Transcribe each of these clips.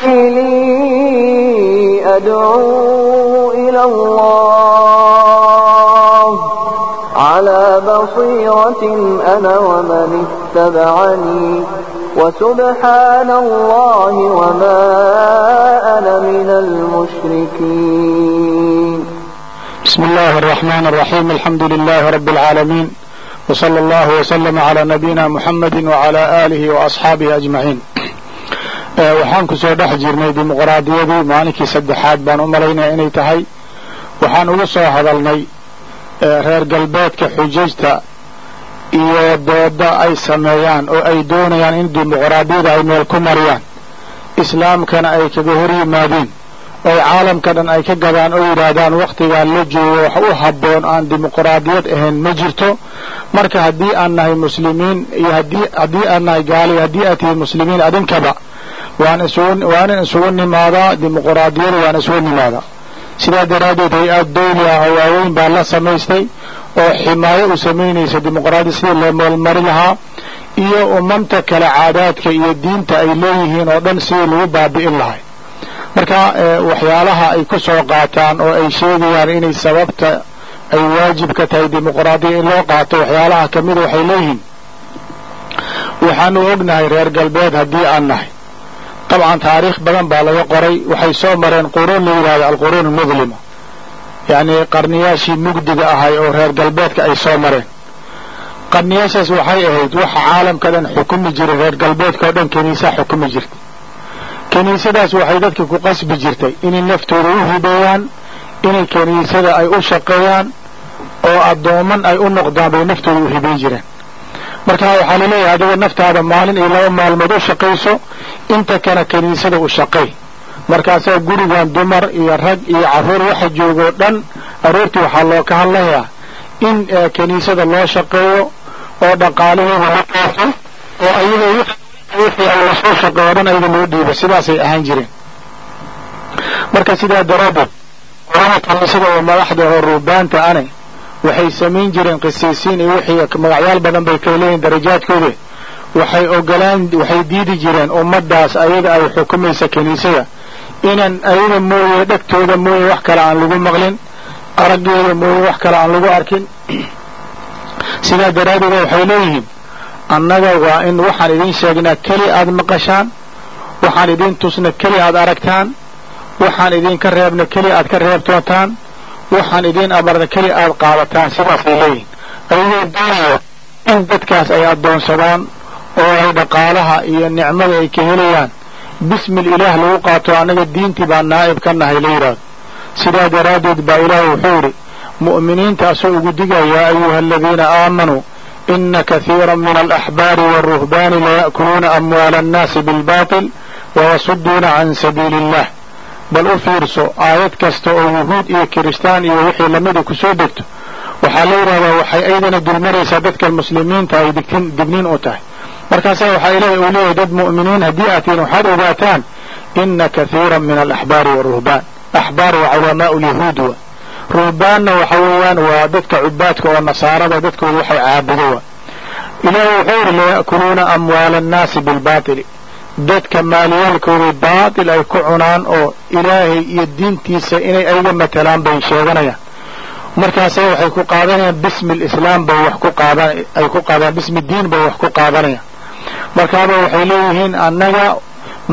توفني أدعو إلى الله على بصيرة أنا ومن اتبعني وسبحان الله وما أنا من المشركين بسم الله الرحمن الرحيم الحمد لله رب العالمين وصلى الله وسلم على نبينا محمد وعلى آله وأصحابه أجمعين waxaan ku soo dhex jirnay dimuqraadiyadii maalinkii saddexaad baan u malaynaya inay tahay. Waxaan uga soo hadalnay reer galbeedka xujajta iyo dooda ay sameeyaan oo ay doonayaan in dimuqraadiyada ay meel ku mariyaan. Islaamkana ay kaga hor yimaadeen oo caalamka dhan ay ka gadaan oo yidhaahdaan wakhtigaan la joogo wax u habboon aan dimuqraadiyad ahayn ma jirto. Marka haddii aan nahay muslimiin iyo haddii aan nahay gaala iyo haddii aad tihiin muslimiin adinkaba waan isuwaanin isugu nimaadaa dimuqraadiyada waan isugu nimaadaa. Sidaa daraaddeed hay'ad dawli ah oo waaweyn baa la samaystay oo ximaayo u samaynaysa dimuqraadiya sidii loo meelmari lahaa iyo umamta kale caadaadka iyo diinta ay leeyihiin oo dhan sidii lagu baabi'in lahay. Marka waxyaalaha ay ku soo qaataan oo ay sheegayaan inay sababta ay waajib ka tahay dimuqraadiya in loo qaato waxyaalaha ka mida waxay leeyihiin. Waxaanu ognahay reer galbeed haddii aan nahay dabcan taariikh badan baa laga qoray waxay soo mareen quruun la yidhahdo alquruun almudlima yacnii qarniyaashii mugdiga ahay oo reer galbeedka ay soo mareen qarniyaashaas waxay ahayd waxa caalamka dhan xukumi jiray reer galbeedka oo dhan kiniisaa xukumi jirtay kiniisadaas waxay dadka ku qasbi jirtay inay naftooda u hibeeyaan inay kiniisada ay u shaqeeyaan oo addooman ay u noqdaan bay naftooda u hibeyn jireen marka waxaa la leeyahay adiga naftaada maalin iyo laba maalmood u shaqayso inta kana kiniisada u shaqay. Markaasaa gurigan dumar iyo rag iyo carruur waxa joogoo dhan aroortii waxaa loo ka hadlayaa in kiniisada loo shaqeeyo oo dhaqaalahooda la qaato oo ayaga wixii ay la soo shaqeeyo dhan ayaga loo dhiibo. Sidaasay ahaan jireen. Marka sidaa daraaddeed qolada kiniisada oo madaxda oo ruubaanta ane waxay samayn jireen qisiisiin iyo wixii magacyaal badan bay kala leeyihiin darajaadkooda. Waxay ogolaan waxay diidi jireen ummaddaas ayaga ay xukumaysa kiniisada. Inaan ayaga mooye dhegtooda mooye wax kale aan lagu maqlin araggeeda mooye wax kale aan lagu arkin. Sidaa daraaddeed waxay leeyihiin annaga waa in waxaan idiin sheegnaa keli aad maqashaan waxaan idiin tusna keli aad aragtaan waxaan idinka reebna keli aad ka reebtootaan waxaan idiin amarna keli aad qaadataan sidaasay leeyihiin ayagoo doonaya in dadkaas ay addoonsadaan oo ay dhaqaalaha iyo nicmada ay ka helayaan. Bismil ilaah lagu qaato annaga diintii baa naa'ib ka nahay la yidhaahdo sidaa daraaddeed baa ilaahay wuxuu yidhi mu'miniinta asoo ugu digaya yaa ayuha aladiina aamanuu ina kahiira min alaxbaari waalruhbaani laya'kuluuna amwaala annaasi bilbaatil wayasuduuna can sabiili illah bal u fiirso aayad kasta oo yuhuud iyo kiristaan iyo wixii lamida ku soo degto. Waxaa la yidhahdaa waxay aydana dulmaraysaa dadka muslimiinta ay digniin u tahay. Markaasaa waxaa ilaahay uu leeyahay dad mu'miniin haddii aad tihiin waxaad ogaataan ina kahiiran min alaxbaari waaruhbaan axbaar waa culamaau lyahuud wa. Ruhbaanna waxa weeyaan waa dadka cubaadka oo nasaarada dadkooda waxay caabudo wa. Ilaahay wuxuu yidhi laya'kuluuna amwaala annaasi bilbaatili dadka maaliyaalkooday baatil ay ku cunaan oo ilaahay iyo diintiisa inay ayaga matalaan bay sheeganayaan. Markaase waxay ku qaadanayaan bismi lislaam bay wax ku qaadan ay ku qaadaan bismi diin bay wax ku qaadanayaan. Markaaba waxay leeyihiin annaga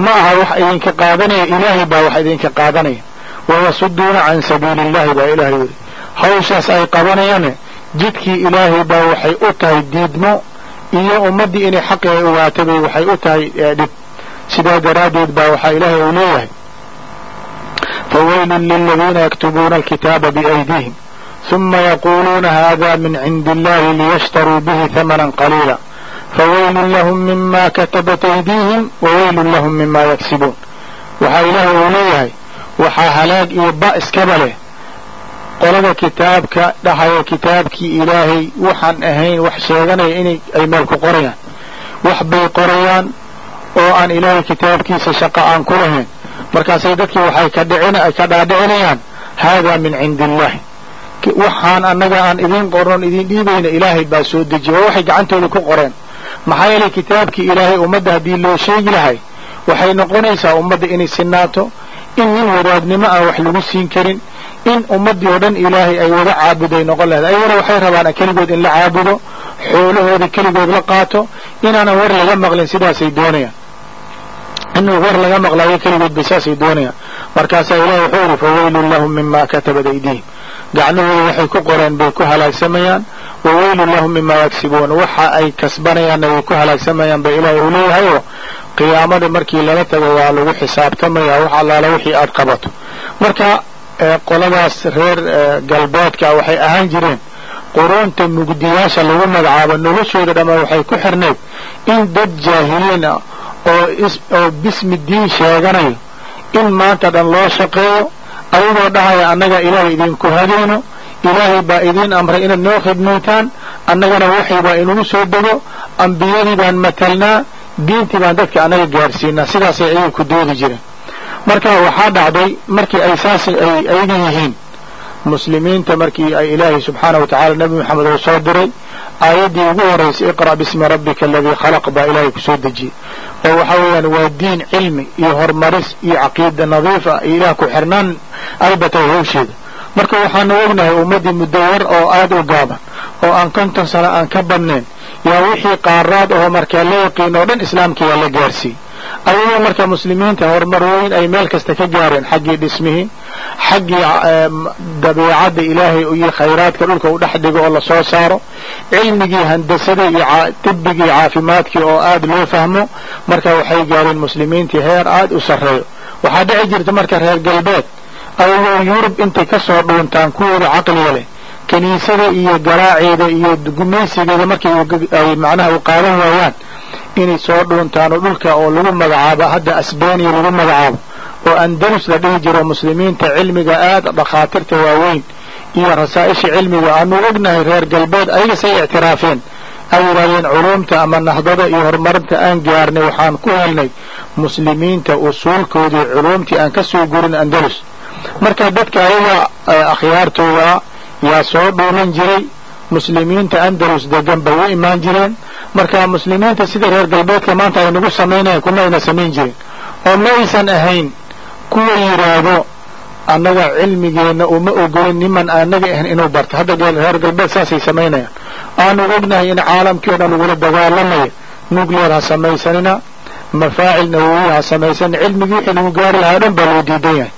ma aha wax idinka qaadanaya ilaahay baa wax idinka qaadanaya. Wayasuduuna can sabiili illahi baa ilaahay yidhi. Hawshaas ay qabanayaane jidkii ilaahay baa waxay u tahay diidmo iyo ummaddii inay xaqi ay ogaatay bay waxay u tahay dhib sidaa daraaddeed baa waxaa ilaahay uu leeyahay fawaylun liladiina yaktubuuna alkitaaba biaydiihim ثuma yaquluuna hada min cindi illahi liyashtaruu bihi hamanan qaliila fawaylun lahum mima katabat aydiihim wawaylun lahum mima yaksibuun. Waxaa ilaahay uu leeyahay waxaa halaag iyo ba iskaba leh qolada kitaabka dhahaya kitaabkii ilaahay waxaan ahayn wax sheeganaya inay ay meel ku qorayaan wax bay qorayaan oo aan ilaahay kitaabkiisa shaqa aan ku lahayn. Markaasay dadkii waxay ka dhaadhicinayaan haadaa min cindi illahi waxaan annaga aan idiin qoron idiin dhiibayna ilaahay baa soo dejiye waa waxay gacantooda ku qoreen. Maxaa yeelay kitaabkii ilaahay ummadda haddii loo sheegi lahay waxay noqonaysaa ummadda inay sinaato in nin wadaadnimo aan wax lagu siin karin in ummaddii oo dhan ilaahay ay wada caabuday noqon lahayd. Ayagana waxay rabaan keligood in la caabudo xoolahooda keligood la qaato inaanan war laga maqlin sidaasay doonayaan inuu war laga maqlaayo keligood bay saasay doonayaan markaasaa ilahi wuxuu yidhi fawaylun lahum mima katabat aydihim gacnahooda waxay ku qoreen bay ku halaagsamayaan wawaylun lahum mima yagsibuun waxa ay kasbanayaanna way ku halaagsamayaan ba ilaahay uu leeyahayoo qiyaamada markii lala tago waa lagu xisaabtamaya wax allaala wixii aad qabato marka qoladaas reer galbeedka waxay ahaan jireen quruunta mugdiyaasha lagu magacaabo noloshooda dhammaan waxay ku xirnayd in dad jaahiliin ah oo bismi diin sheeganayo. In maanta dhan loo shaqeeyo ayagoo dhahaya annaga ilaahay idinku hadayno ilaahay baa idiin amray inaad noo khidmaytaan annagana waxay baa inugu soo dego. Ambiyadii baan matalnaa. Diintii baan dadka annaga gaarsiinaa sidaasay ayaga ku doodi jireen. Marka waxaa dhacday markii ay saas ay ayaga yihiin muslimiinta markii ay ilaahay subxaana wa tacala nebi moxamed uu soo diray aayaddii ugu horaysay iqra' bismi rabbika aladii khalaq baa ilaahay ku soo dejiyey oo waxa weeyaan waa diin cilmi iyo horumaris iyo caqiida nadiif ah. Iyo ilaah ku xirnaan albata hawsheeda. Marka waxaanu ognahay ummaddii muddo yar oo aad u gaaban oo aan konton sano aan ka badnayn yaa wixii qaaraad oo markaa la yaqiin oo dhan islaamkii la gaarsiiyey. Ayagoo marka muslimiinta horumar weyn ay meel kasta ka gaareen xaggii dhismihii xaggii dabiicadda ilaahay iyo khayraadka dhulka u dhex dhigo oo la soo saaro cilmigii handasada iyo tibbigii caafimaadkii oo aad loo fahmo marka waxay gaareen muslimiintii heer aad u sarreeyo. Waxaa dhici jirta marka reer galbeed ayagoo yurub intay ka soo dhuuntaan kuwooda caqliga leh kiniisada iyo garaaceeda iyo gumaysigeeda markay ay macnaha u qaadan waayaan inay soo dhuuntaan oo dhulka oo lagu magacaabo hadda asbaniya lagu magacaabo oo andalus la dhihi jiro muslimiinta cilmiga aad dhakhaatiirta waaweyn iyo rasaa'isha cilmiga. Aanu ognahay reer galbeed ayaga say ictiraafeen. Ay yidhahdeen culuumta ama nahdada iyo horumarinta aan gaarnay waxaan ku helnay muslimiinta usuulkoodii culuumtii aan ka soo gurin andalus. Marka dadka ayaga akhyaartooda yaa soo dhuulan jiray muslimiinta andalus degan bay u imaan jireen. Marka muslimiinta sida reer galbeedka maanta ay nagu samaynayan kuma ayna samayn jirin oo ma aysan ahayn kuwa yidhaahdo annaga cilmigeenna uma ogolin niman annaga ahan inuu barto. Hadda reer galbeed saasay samaynayaan aanu ognahay in caalamkii dhan lagula dagaalamaya nuclear ha samaysanina mafaacil nawowiya ha samaysanina cilmigii wixii lagu gaari lahaa dhan baa loo diidan yahay.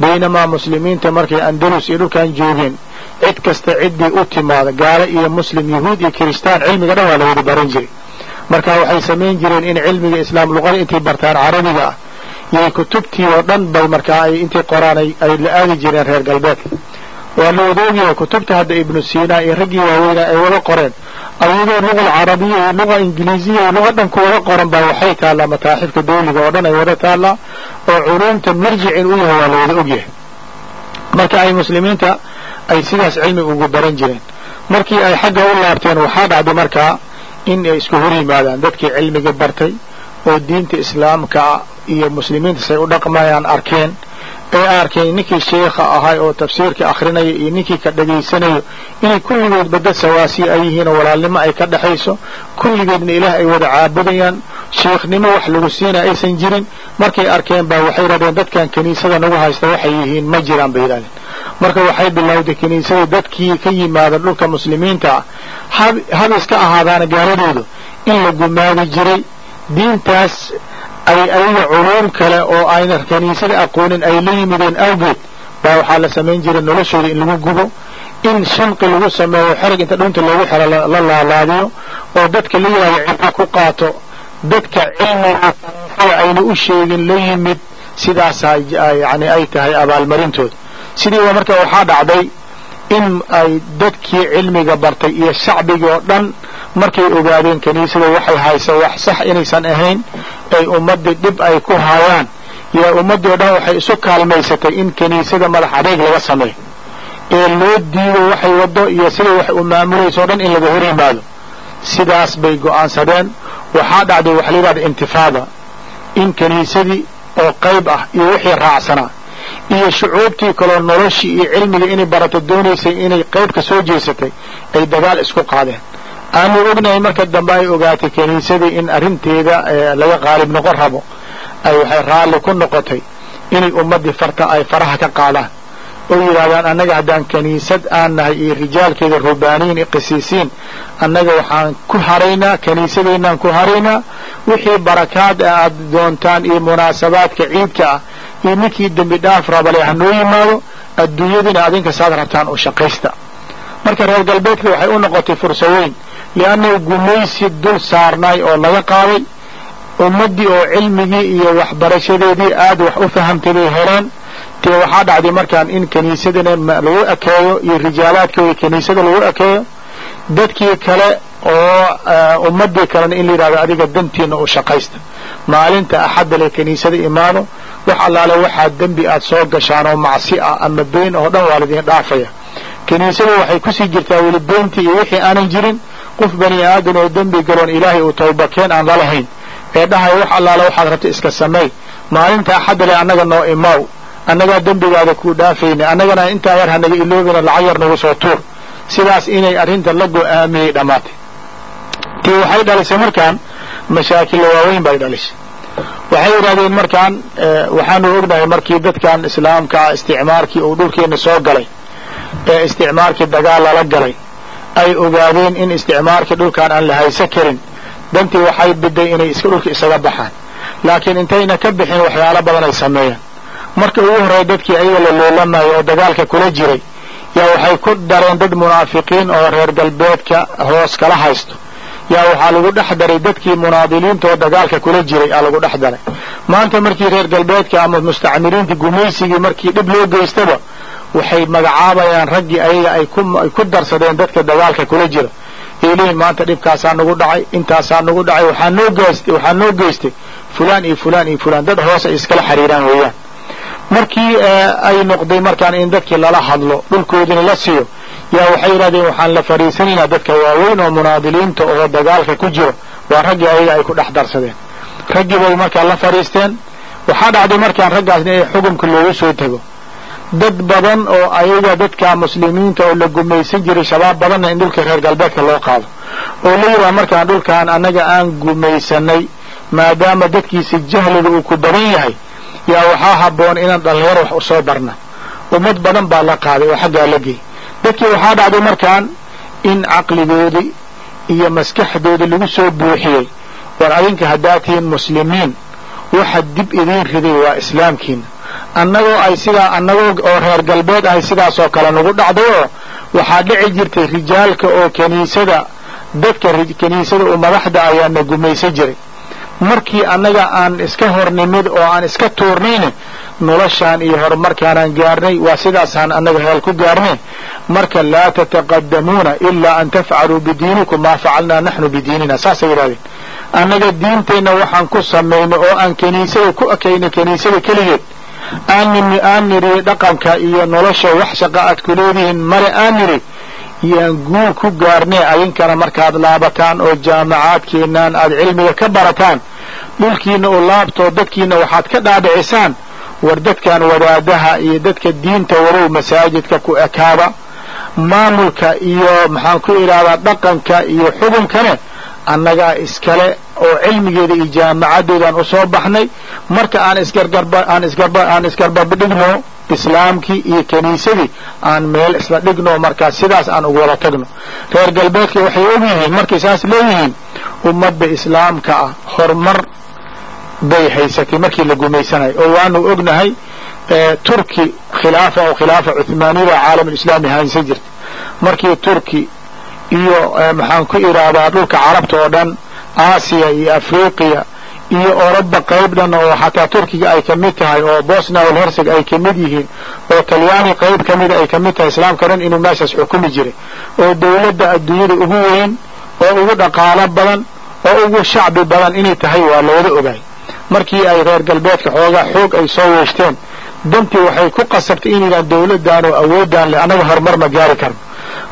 Baynamaa muslimiinta markay andalus iyo dhulkan joogeen cid kasta ciddii u timaada gaalo iyo muslim yahuud iyo kiristaan cilmiga dhan waa la wada baran jiray. Marka waxay samayn jireen in cilmiga islaam luqada intay bartaan carabiga ah iyo kutubtii oo dhan bay markaa ay intay qoraan ay la aadi jireen reer galbeedka waa la wada ogyahay kutubta hadda ibnu sina iyo raggii waaweynaa ay wada qoreen. Ayagoo luga carabiya iyo luga ingiliisiya iyo luga dhan ku wada qoran baa waxay taallaa mataaxifka dawliga oo dhan ay wada taallaa oo culuumta marjicin u yahay waa la wada ogyahay. Marka ay muslimiinta ay sidaas cilmi ugu baran jireen. Markii ay xagga u laabteen waxaa dhacday markaa in ay isku hor yimaadaan dadkii cilmiga bartay oo diinta islaamka iyo muslimiinta say u dhaqmayaan arkeen. Ee arkeen ninkii sheikha ahay oo tafsiirka akrinaya iyo ninkii ka dhegaysanayo inay kulligoodba dad sawaasiya ay yihiin oo walaalnimo ay ka dhexayso kulligeedna ilaah ay wada caabudayaan. Sheikhnimo wax lagu siina aysan jirin. Markay arkeen baa waxay yidhahdeen dadkan kiniisada nagu haysta waxay yihiin ma jiraan bay yidhahdeen. Marka waxay bilowday kiniisadii dadkii ka yimaada dhulka muslimiinta ah hab iska ahaadaana gaaladoodu in la gumaadi jiray. Diintaas ay ayaga culuum kale oo ayna kiniisada aqoonin ay la yimideen awgeed baa waxaa la samayn jiray noloshooda in lagu gubo in shanqi lagu sameeyo xerig inta dhunta loogu xero la laalaadiyo oo dadka la yidhahdo cibro ku qaato dadka cilmiga ayna u sheegin la yimid sidaasaa yani ay tahay abaalmarintooda sidiiba marka waxaa dhacday in ay dadkii cilmiga bartay iyo shacbigii oo dhan markay ogaadeen kiniisada waxay haysa wax sax inaysan ahayn ay ummaddii dhib ay ku hayaan. Yaa ummaddii o dhan waxay isu kaalmaysatay in kiniisada madax adeeg laga sameeyo. Ee loo diido waxay waddo iyo sida wax u maamulayso o dhan in laga hor yimaado sidaas bay go'aansadeen. Waxaa dhacday waxa la yidhahda intifaada. In kiniisadii oo qayb ah iyo wixii raacsanaa iyo shucuubtii kaloo noloshii iyo cilmiga inay barato doonaysay inay qayb ka soo jeesatay ay dagaal isku qaadeen aanu ognahay marka dambe ay ogaatay kiniisadii in arrinteeda laga qaalib noqon rabo ay waxay raalli ku noqotay inay ummaddii farta ay faraha ka qaadaan oo yidhaahdaan annaga haddaan kiniisad aan nahay iyo rijaalkeeda rubaaniyin iyo qisiisiin annaga waxaan ku haraynaa kiniisadeennaan ku haraynaa. Wixii barakaad ah aad doontaan iyo munaasabaadka ciidka ah iyo ninkii dembi dhaaf rabale hanoo yimaado adduunyadiina adinka saad rabtaan u shaqaysta. Marka reer galbeedka waxay u noqotay furso weyn liannahu gumaysi dul saarnaay oo laga qaaday. Ummaddii oo cilmigii iyo waxbarashadeedii aad wax u fahamtay bay heleen. Dee waxaa dhacday markaan in kiniisadana lagu ekeeyo iyo rijaalaadkooda kiniisada lagu ekeeyo dadkii kale oo ummaddii kalena in la yidhahdo adiga dantiina u shaqaysta. Maalinta axadda le kiniisada imaado wax allaale waxaa dembi aad soo gashaan oo macsi ah ama been oo dhan waa laydin dhaafaya. Kiniisadu waxay ku sii jirtaa weli beentii iyo wixii aanan jirin qof bani aadan oo dembi galoon ilaahay uu tawbakeen aan lalahayn ee dhahay wax allaale waxaad rabta iska sameey maalinta axadda le annaga noo imaaw. Annagaa dembigaada kuu dhaafayna annagana intaa yar hanaga iloobina lacag yar nagu soo tuur. Sidaas inay arrinta la go'aamiyey dhammaatay tii waxay dhalisay markaan mashaakilla waaweyn bay dhalisay. Waxay yidhahdeen markaan waxaanu ognahay markii dadkan islaamkaa isticmaarkii uu dhulkeenna soo galay ee isticmaarkii dagaal lala galay ay ogaadeen in isticmaarkii dhulkaan aan la haysan karin. Dantii waxay biday inay iska dhulka isaga baxaan. Laakiin intayna ka bixin waxyaalo badan ay sameeyaan. Marka ugu horreeya dadkii ayaga la loolanayo oo dagaalka kula jiray yaa waxay ku dareen dad munaafiqiin oo reer galbeedka hoos kala haysto. Yaa waxaa lagu dhex daray dadkii munaadiliinta oo dagaalka kula jiray aa lagu dhex daray. Maanta markii reer galbeedka ama mustacmiriinta gumaysigii markii dhib loo geystaba waxay magacaabayaan raggii ayaga ay ku darsadeen dadka dagaalka kula jira ay leeyihiin maanta dhibkaasaa nagu dhacay intaasaa nagu dhacay waxaa noo geystay fulaan iyo fulaan iyo fulaan dad hoos ay iskala xiriiraan weeyaan. Markii ay noqday markaan in dadkii lala hadlo dhulkoodina la siiyo yaa waxay yidhahdeen waxaan la fariisanaynaa dadka waaweyn oo munaadiliinta oo dagaalka ku jiro. Waa raggii ayaga ay ku dhex darsadeen. Raggii bay markaa la fadhiisteen waxaa dhacday markaan raggaasna in xukunka loogu soo tego dad badan oo ayaga dadka muslimiinta oo la gumaysan jiray shabaab badanna in dhulka reer galbeedka loo qaado. Oo la yidhaha markaan dhulkaan annaga aan gumaysanay maadaama dadkiisa jahliga uu ku badan yahay yaa waxaa habboon inaan dhallinyaro wax u soo barna. Ummad badan baa la qaaday oo xaggaa la geey dadkii waxaa dhacday markaan in caqligoodii iyo maskaxdoodii lagu soo buuxiyey. War adinka haddaad tihiin muslimiin waxa dib idiin riday waa islaamkiina annagoo ay sidaa annagoo oo reer galbeed ahay sidaasoo kale nagu dhacday oo waxaa dhici jirtay rijaalka oo kiniisada dadka kiniisada oo madaxda ayaana gumaysan jiray. Markii annaga aan iska hornimid oo aan iska tuurnayne noloshaan iyo horumarkaanaan gaarnay waa sidaasaan annaga heel ku gaarnay. Marka laa tataqadamuuna ilaa an tafcaluu bidiinikum maa facalnaa naxnu bidiinina. Saasay yidhahdeen annaga diinteenna waxaan ku samayno oo aan kiniisada ku ekayna kiniisada keligeed aan nidhi dhaqanka iyo nolosha wax shaqa aad ku leedihiin male aan nidhi yaan guul ku gaarnee adinkana markaad laabataan oo jaamacaadkeennan aad cilmiga ka barataan. Dhulkiina u laabtoo dadkiina waxaad ka dhaadhicisaan. War dadkan wadaadaha iyo dadka diinta warow masaajidka ku ekaaba. Maamulka iyo maxaan ku idhahdaa dhaqanka iyo xukunkane annagaa iskale oo cilmigeeda iyo jaamacaddoodaan u soo baxnay marka aan isgarba isgarbabadhigno islaamkii iyo kiniisadii aan meel isla dhigno markaa sidaas aan ugu wada tagno. Reer galbeedka waxay og yihiin markay saas leeyihiin ummadda islaamka ah horumar bay haysatay markii la gumaysanayo oo waanu ognahay turki khilaafa oo khilaafa cuhmaaniyada caalamulislaami haysan jirta. Markii turki iyo maxaan ku idhaahdaa dhulka carabta oo dhan aasiya iyo afriqiya iyo oroba qayb dhan oo xataa turkiga ay ka mid tahay oo bosnia walherseg ay ka mid yihiin oo talyaani qayb ka mida ay ka mid tahay islaamka dhan inuu meeshaas xukumi jiray oo dawladda adduunyada ugu weyn oo ugu dhaqaalo badan oo ugu shacbi badan inay tahay waa looda ogaay. Markii ay reer galbeedka xoogaa xoog ay soo weeshteen dantii waxay ku qasabtay in yidhahan dawladdan oo awooddan leh annaga horumar ma gaari karno.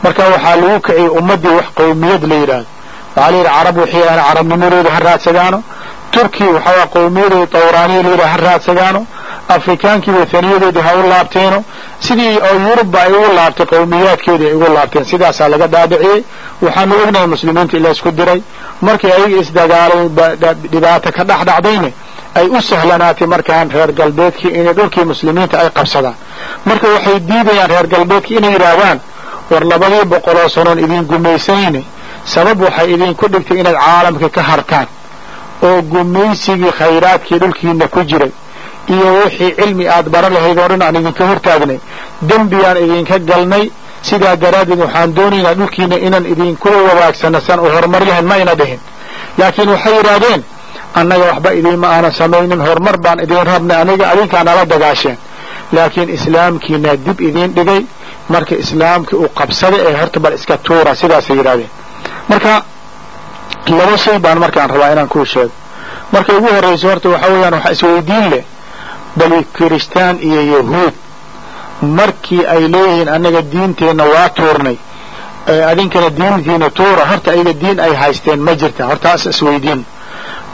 Marka waxaa lagu kiciyey ummaddii wax qowmiyad la yidhaahdo. Waxaa la yidhi carab wixii aan carabnimadooda ha raadsadaano turki waxaa qowmiyadooda tawraaniya la yidhaha ha raadsadaano afrikaankii wathaniyadoodii ha u laabteeno sidii oo yurubba ay ugu laabtay qowmiyaadkeedii ay ugu laabteen sidaasaa laga dhaadhiciyey. Waxaanu ognahay muslimiinta ila isku diray. Markii ayaga isdagaalay dhibaato ka dhex dhacdayne ay u sahlanaatay markaan reer galbeedkii inay dhulkii muslimiinta ay qabsadaan. Marka waxay diidayaan reer galbeedkii inay yidhaahdaan war labadii boqoloo sanoon idin gumaysanayna sabab waxay idinku dhigtay inaad caalamka ka hartaan oo gumaysigii khayraadkii dhulkiina ku jiray. Iyo wixii cilmi aad bara lahayd oo dhan aan idinka hortaagnay. Dembiyaan idinka galnay sidaa daraaddeed waxaan doonaynaa dhulkiina inaan idinkula wadaagsanno san u lahayn ma ayna dhihin. Laakiin waxay yidhaahdeen annaga waxba idiinma aanan samaynin horumar baan idiin rabnay aniga adinkaa nala dagaasheen. Laakiin islaamkiina dib idiin dhigay. Marka islaamkii uu qabsada ee horta bal iska tuura sidaasay yidhahdeen marka laba shay baan markaan rabaa inaan kuu sheego marka ugu horrayso horta waxaa weeyaan waxaa isweydiin leh. Bali kiristaan iyo yahuud markii ay leeyihiin annaga diinteenna waa tuurnay adinkana diintiina tuura horta ayaga diin ay haysteen ma jirta hortaas isweydiin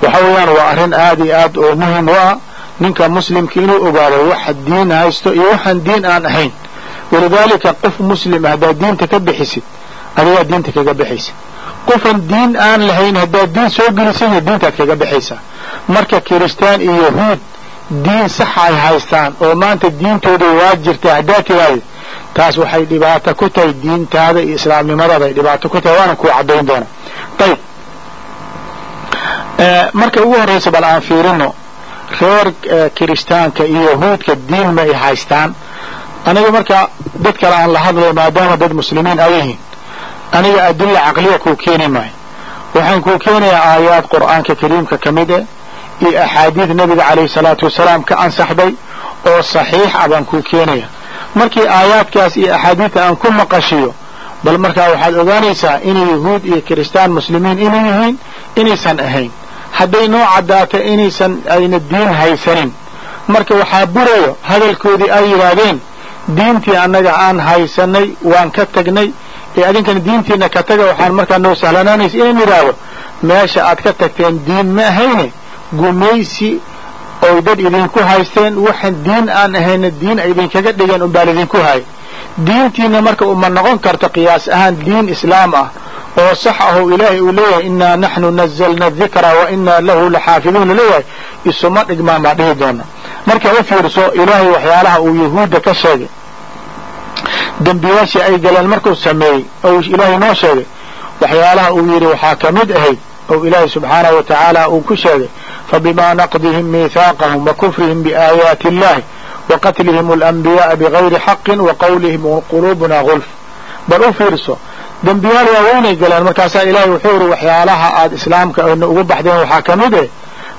waxa weeyaan waa arrin aad iyo aad oo muhiim u ah ninka muslimka inuu ogaado waxa diin haysto iyo waxaan diin aan ahayn. Walidaalika qof muslim ah diinta ka bixisid adigaa diinta kaga bixaysa qofan diin aan lahayn haddaad diin soo gelisanya diintaad kaga baxaysaa marka kiristaan iyo yahuud diin saxa ay haystaan oo maanta diintooda waa jirta haddaad tiraahda taas waxay dhibaato ku tahay diintaada iyo islaamnimadaada ay dhibaato ku tahay waana kuu caddayn doona. Ayib marka ugu horraysa bal aan fiirino reer kiristaanka iyo yahuudka diin ma ay haystaan. Aniga marka dad kale aan la hadlayo maadaama dad muslimiin ay aniga adilla caqliya kuu keeni maayo. Waxaan kuu keenayaa aayaad qur'aanka kariimka ka mid eh iyo axaadiid nebiga calayhi salaatu wasalaam ka ansaxday oo saxiix ah baan kuu keenaya markii aayaadkaas iyo axaadiidta aan ku maqashiyo bal markaa waxaad ogaanaysaa inay yahuud iyo kiristaan muslimiin inay yihiin inaysan ahayn. Hadday noo caddaato inaysan ayna diin haysanin. Marka waxaa burayo hadalkoodii ay yidhaahdeen diintii annaga aan haysanay waan ka tagnay ee adinkana diintiina ka taga waxaan markaa noo sahlanaanaysa inaan yidhaahdo meesha aad ka tagteen diin ma ahayne gumaysi oy dad idinku haysteen waxaan diin aan ahayna diin ay idinkaga dhigeen unbaa laidinku hayay diintiina marka uma noqon karto qiyaas ahaan diin islaam ah oo sax ah oo ilaahay uu leeyahay innaa naxnu nazalna dikra wa innaa lahu laxaafiduuna leeyahay isuma dhigmaan baa dhihi doona. Marka u fiirso ilaahay waxyaalaha uu yahuudda ka sheegay dembiyaashii ay galeen markuu sameeyey ou ilaahay noo sheegay waxyaalaha uu yidhi waxaa ka mid ahayd ou ilaahay subxaanahu wa tacaala uu ku sheegay fabimaa naqdihim miihaaqahum wa kufrihim biaayaati illahi wa qatlihim alanbiya'a bigayri xaqin wa qowlihim quluubuna gulf bal u fiirso dembiyaal waaweynay galeen markaasaa ilaahay wuxuu yidhi waxyaalaha aad islaamka ayna ugu baxdeen waxaa ka mid eh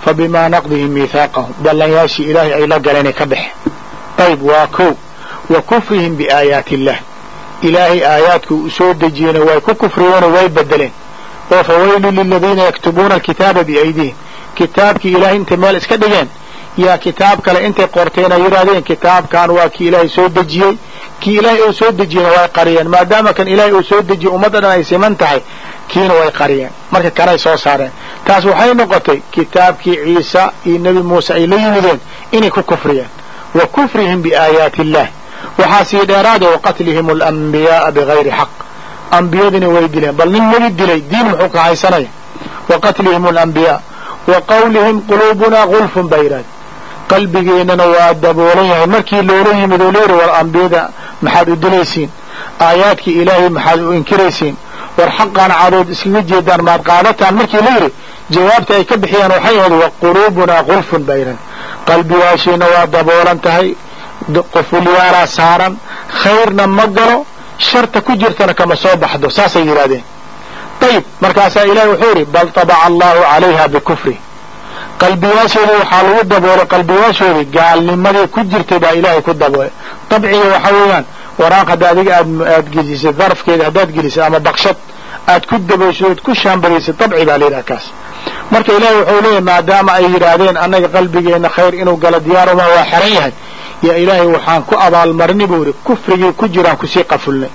fabimaa naqdihim miihaaqahum ballanyaashii ilaahay ay la galeenay ka baxeen ayb waa kow wa kufrihim biaayaati illah ilaahay aayaadku uu soo dejiyena way ku kufriyeenoo way bedeleen oo fawaylu liladiina yaktubuuna alkitaaba biaydihim kitaabkii ilaahay intay meel iska dhigeen? Yaa kitaab kale intay qorteen ay yidhaahdeen kitaabkan waa kii ilaahay soo dejiyey. Kii ilaahay oo soo dejiyena way qariyeen. Maadaama kan ilaahay oo soo dejiyey ummadda dhan ay siman tahay kiina way qariyeen. Marka kanay soo saareen. Taas waxay noqotay kitaabkii ciisa iyo nebi muuse ay la yimideen inay ku kufriyeen. Wa kufrihim biaayaati illah waxaa sii dheeraade wa qatlihim alanbiyaaa bigayri xaq ambiyadina way dileen bal nin nebi dilay diin muxuu ka haysanaya wa qatlihim alambiyaa wa qawlihim quluubunaa gulfun baa yidhahde qalbigeennana waa daboolan yahay. Markii loola yimid oo layidhi war ambiyada maxaad u dilaysiin? Aayaadkii ilaahay maxaad u inkiraysiin? War xaqaan cadood iskaga jeedaan maad qaadataan? Markii la yidhi jawaabta ay ka bixiyaan waxay ahayd wa quluubunaa gulfun baa yidhahde qalbigaashiina waa daboolan tahay qofulyaalaa saaran khayrna ma galo sharta ku jirtana kama soo baxdo saasay yidhahdeen ayib markaasaa ilahi wuxuu yidhi bal tabaca allahu calayha bikufri. Qalbiyaashoodii waxaa lagu daboolay qalbiyaashoodii gaalnimadii ku jirtay baa ilaahay ku daboolay dabciga waxa weeyaan waraaq hadda adiga aad gelisay darafkeeda haddaad gelisay ama baqshad aad ku dabooshay ood ku shaambadaysay dabci baa layidhaha kaas. Marka ilaahay wuxuu leeyahy maadaama ay yidhaahdeen annaga qalbigeenna khayr inuu galo diyaaruma waa xeran yahay yaa ilaahay waxaan ku abaalmarini buu yidhi kufrigii ku jiraan ku sii qafulnay.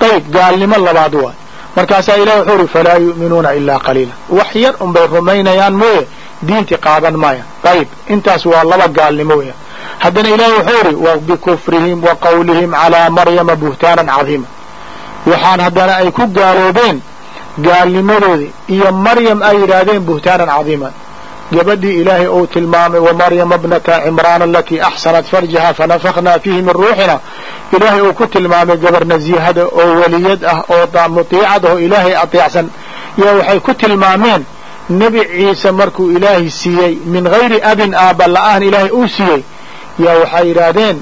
Ayib gaalnimo labaad waay. Markaasaa ilahi wuxuu yidhi falaa yu'minuuna ilaa qaliila. Wax yar unbay rumaynayaan mooye diintii qaadan maaya. Ayib intaas waa laba gaalnimo weya haddana ilaahay wuxuu yidhi wa bikufrihim wa qawlihim calaa maryama buhtaanan cadiima. Waxaan haddana ay ku gaaloobeen gaalnimadoodii iyo maryam ay yidhaahdeen buhtaanan cadiiman gabadhii ilaahay uu tilmaamay wamaryama bnata cimraan alatii axsanat farjaha fanafaknaa fiihi min ruuxina. Ilaahay uu ku tilmaamay gabar nasiihada oo weliyad ah oo mutiicad oo ilaahay ateecsan. Yaa waxay ku tilmaameen nebi ciise markuu ilaahay siiyey min gayri abin aabba la'aan ilaahay uu siiyey. Yaa waxay yidhaahdeen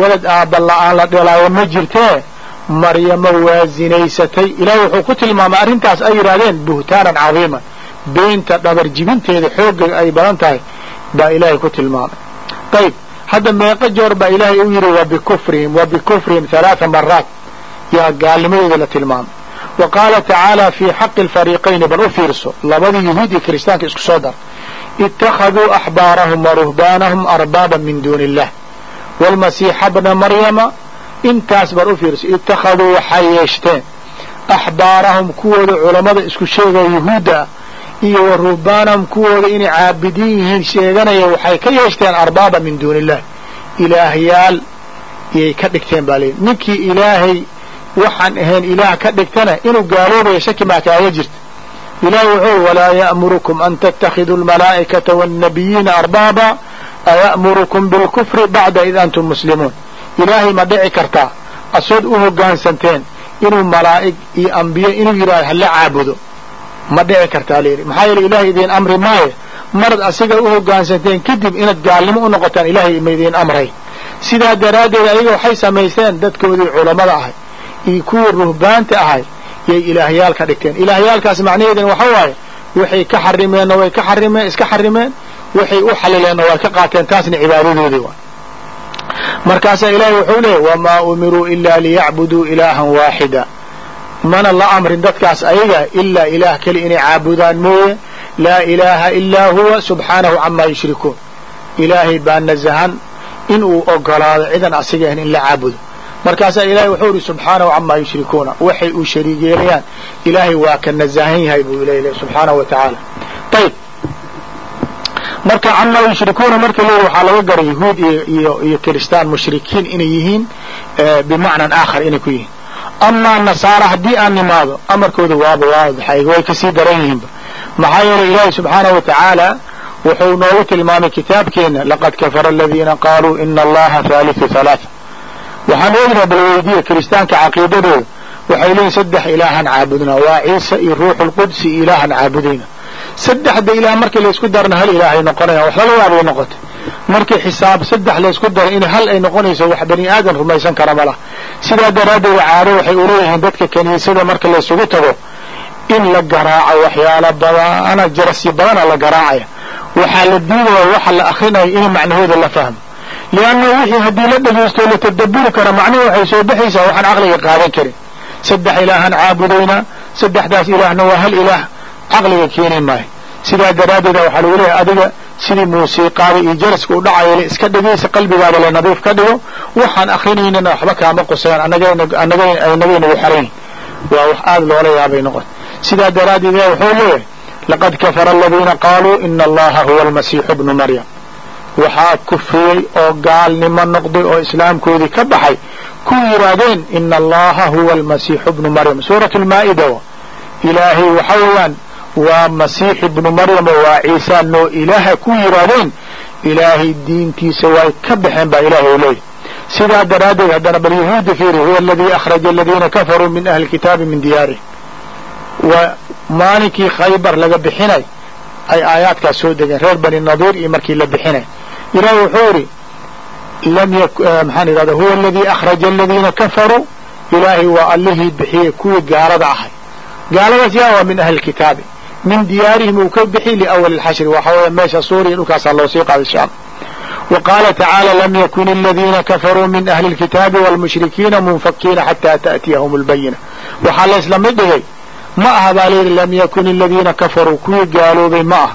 walad aabba la'aan la dhalaayo ma jirtee maryamo waa zinaysatay ilaahay wuxuu ku tilmaamay arrintaas ay yidhaahdeen buhtaanan cadiiman beenta dhabar jibinteeda xoogga ay badan tahay baa ilaahay ku tilmaamay. Ayb hadda meeqo joor baa ilaahay u yidhi wa bikufrihim wa bikufrihim halaaa maraat yaa gaalnimadooda la tilmaamay. Wa qaala tacaala fii xaqi alfariiqayni bal u fiirso labadii yuhuud iyo kiristaanka isku soo dar. Ittakhaduu axbaarahum wa ruhbaanahum arbaaban min duuni illah waalmasiixa bna maryama intaas bal u fiirso ittakhaduu waxay yeeshteen. Axbaarahum kuwooda culammada isku sheegaya yuhuudda ah iyo wa kuwooda inay caabidiin yihiin sheeganaya waxay ka yeeshteen arbaaba min duuni illah ilaahyaal iyay ka dhigteen baa leeyihi ninkii ilaahay waxaan ahayn ilaah ka dhigtana inuu gaaloobaya shaki maa kaaga jirta. Ilahi wuxuu walaa ya'murukum an tattakhiduu almalaa'ikata waannabiyiina arbaaba aya'murukum bilkufri bacda id antum muslimuun. Ilaahay ma dhici kartaa asood u hoggaansanteen inuu malaa'ig iyo ambiye inuu yidhahdo hala caabudo ma dhici kartaa layidhi maxaa yeele ilaahay idiin amri maayo. Marad asiga u hoggaansanteen kadib inaad gaalnimo u noqotaan ilaahay ma idiin amray. Sidaa daraaddeed ayaga waxay samaysteen dadkoodii culammada ahay. Iyo kuwii ruhbaanta ahay yay ilaahyaal ka dhigteen. Ilaahyaalkaas macnaheedana waxa waaye waxay ka xarimeenna way ka xarimeen iska xarimeen waxay u xalileenna way ka qaateen taasna cibaadadoodii waay markaasaa ilaahay wuxuu leeyay wamaa umiruu ilaa liyacbuduu ilaahan waaxida mana la amrin dadkaas ayaga ilaa ilaah keli inay caabudaan mooye. Laa ilaaha ilaa huwa subxaanahu camaa yushrikuun ilaahay baa nasahan inuu ogolaado cidan asiga ahan in la caabudo. Markaasaa ilaahay wuxuu ihi subxaanahu camaa yushrikuuna. Waxay uu shariig ilaahay waa ka nasahan yahay buu ilay subxaanahu wa tacaala. Ayb marka camaa yushrikuuna marka leeya waxaa laga garay yahuud iyo kiristaan mushrikiin inay yihiin bimacnan aakhar inay ku yihiin amaa nasaara haddii aan nimaado amarkooda waaba waadaxay way ka sii daran yihiinba. Maxaa yeelay ilaahay subxaanahu wa tacaala wuxuu noogu tilmaamay kitaabkeenna laqad kafara aladiina qaaluu ina allaha haaliثu halaaa waxaan ognaa bal weydiiya kiristaanka caqiidadooda waxay leeyihiin saddex ilaahan caabudnaa waa ciise iyo ruuxu lqudsi iyo ilaahan caabudayna. Saddexda ilaah markii laysku darna hal ilaahay noqonayaan wax lala yaabay noqotay markii xisaab saddex laysku daro in hal ay noqonayso wax bani aadan rumaysan kara ma laha sidaa daraaddeed caado waxay uleeyihiin dadka kiniisada marka laysugu tago in la garaaco waxyaalo badana jarasyo badana la garaacaya waxaa la diidaya waxa la akrinaya in macnahooda la fahmo. Lianna wixii haddii la dhegaysto la tadaburi kara macnuhu waxay soo baxaysaa waxaan caqliga qaadan karin. Saddex ilaahan caabudaynaa saddexdaas ilaahna waa hal ilaah caqliga keeni maayo. Sidaa daraaddeeda waxaa lagu leeyahay adiga sidii muusiiqaada iyo jaraska u dhacaya le iska dhegaysa qalbigaada le nadiif ka dhigo waxaan akrinaynana waxba kaama qusayaan anagaynagu xarayn waa wax aada loola yaabay noqon. Sidaa daraaddeed ilah wuxuu leeyahay laqad kafara aladiina qaaluu ina allaha huwa almasiixu bnu maryam. Waxaa kufriyey oo gaalnimo noqday oo islaamkoodii ka baxay ku yidhaahdeen ina allaha huwa almasiixu bnu maryam. Suurat lmaa'ida ilaahay waxa weeyaan waa masiix ibnu maryama waa ciisa noo ilaaha ku yidhaahdeen ilaahay diintiisa way ka baxeen baa ilahay u leeyahy sidaa daraaddeed haddana bal yahuudda fiiri huwa aladii akhraja aladiina kafaruu min ahli kitaabi min diyaarihim waa maalinkii khaybar laga bixinay ay aayaadkaas soo degeen reer bani nadiir iyo markii la bixinay. Ilaah wuxuu yidhi maxaan idhahda huwa aladii akhraja aladiina kafaruu. Ilaahay waa allihii bixiyey kuwii gaalada ahay. Gaaladaas yaa waa min ahli kitaabi min diyaarihim uu ka bixi liawali lxashri waxa weeye meesha suuriya dhulkaasaa loo qaaday shaam wa qaala tacaala lam yakun aladiina kafaruu min ahli lkitaabi waalmushrikiina munfakiina xataa ta'tiyahum lbayina waxaa la isla mid dhigay ma aha baa layidhi lam yakun aladiina kafaruu kuwii gaaloobay ma ah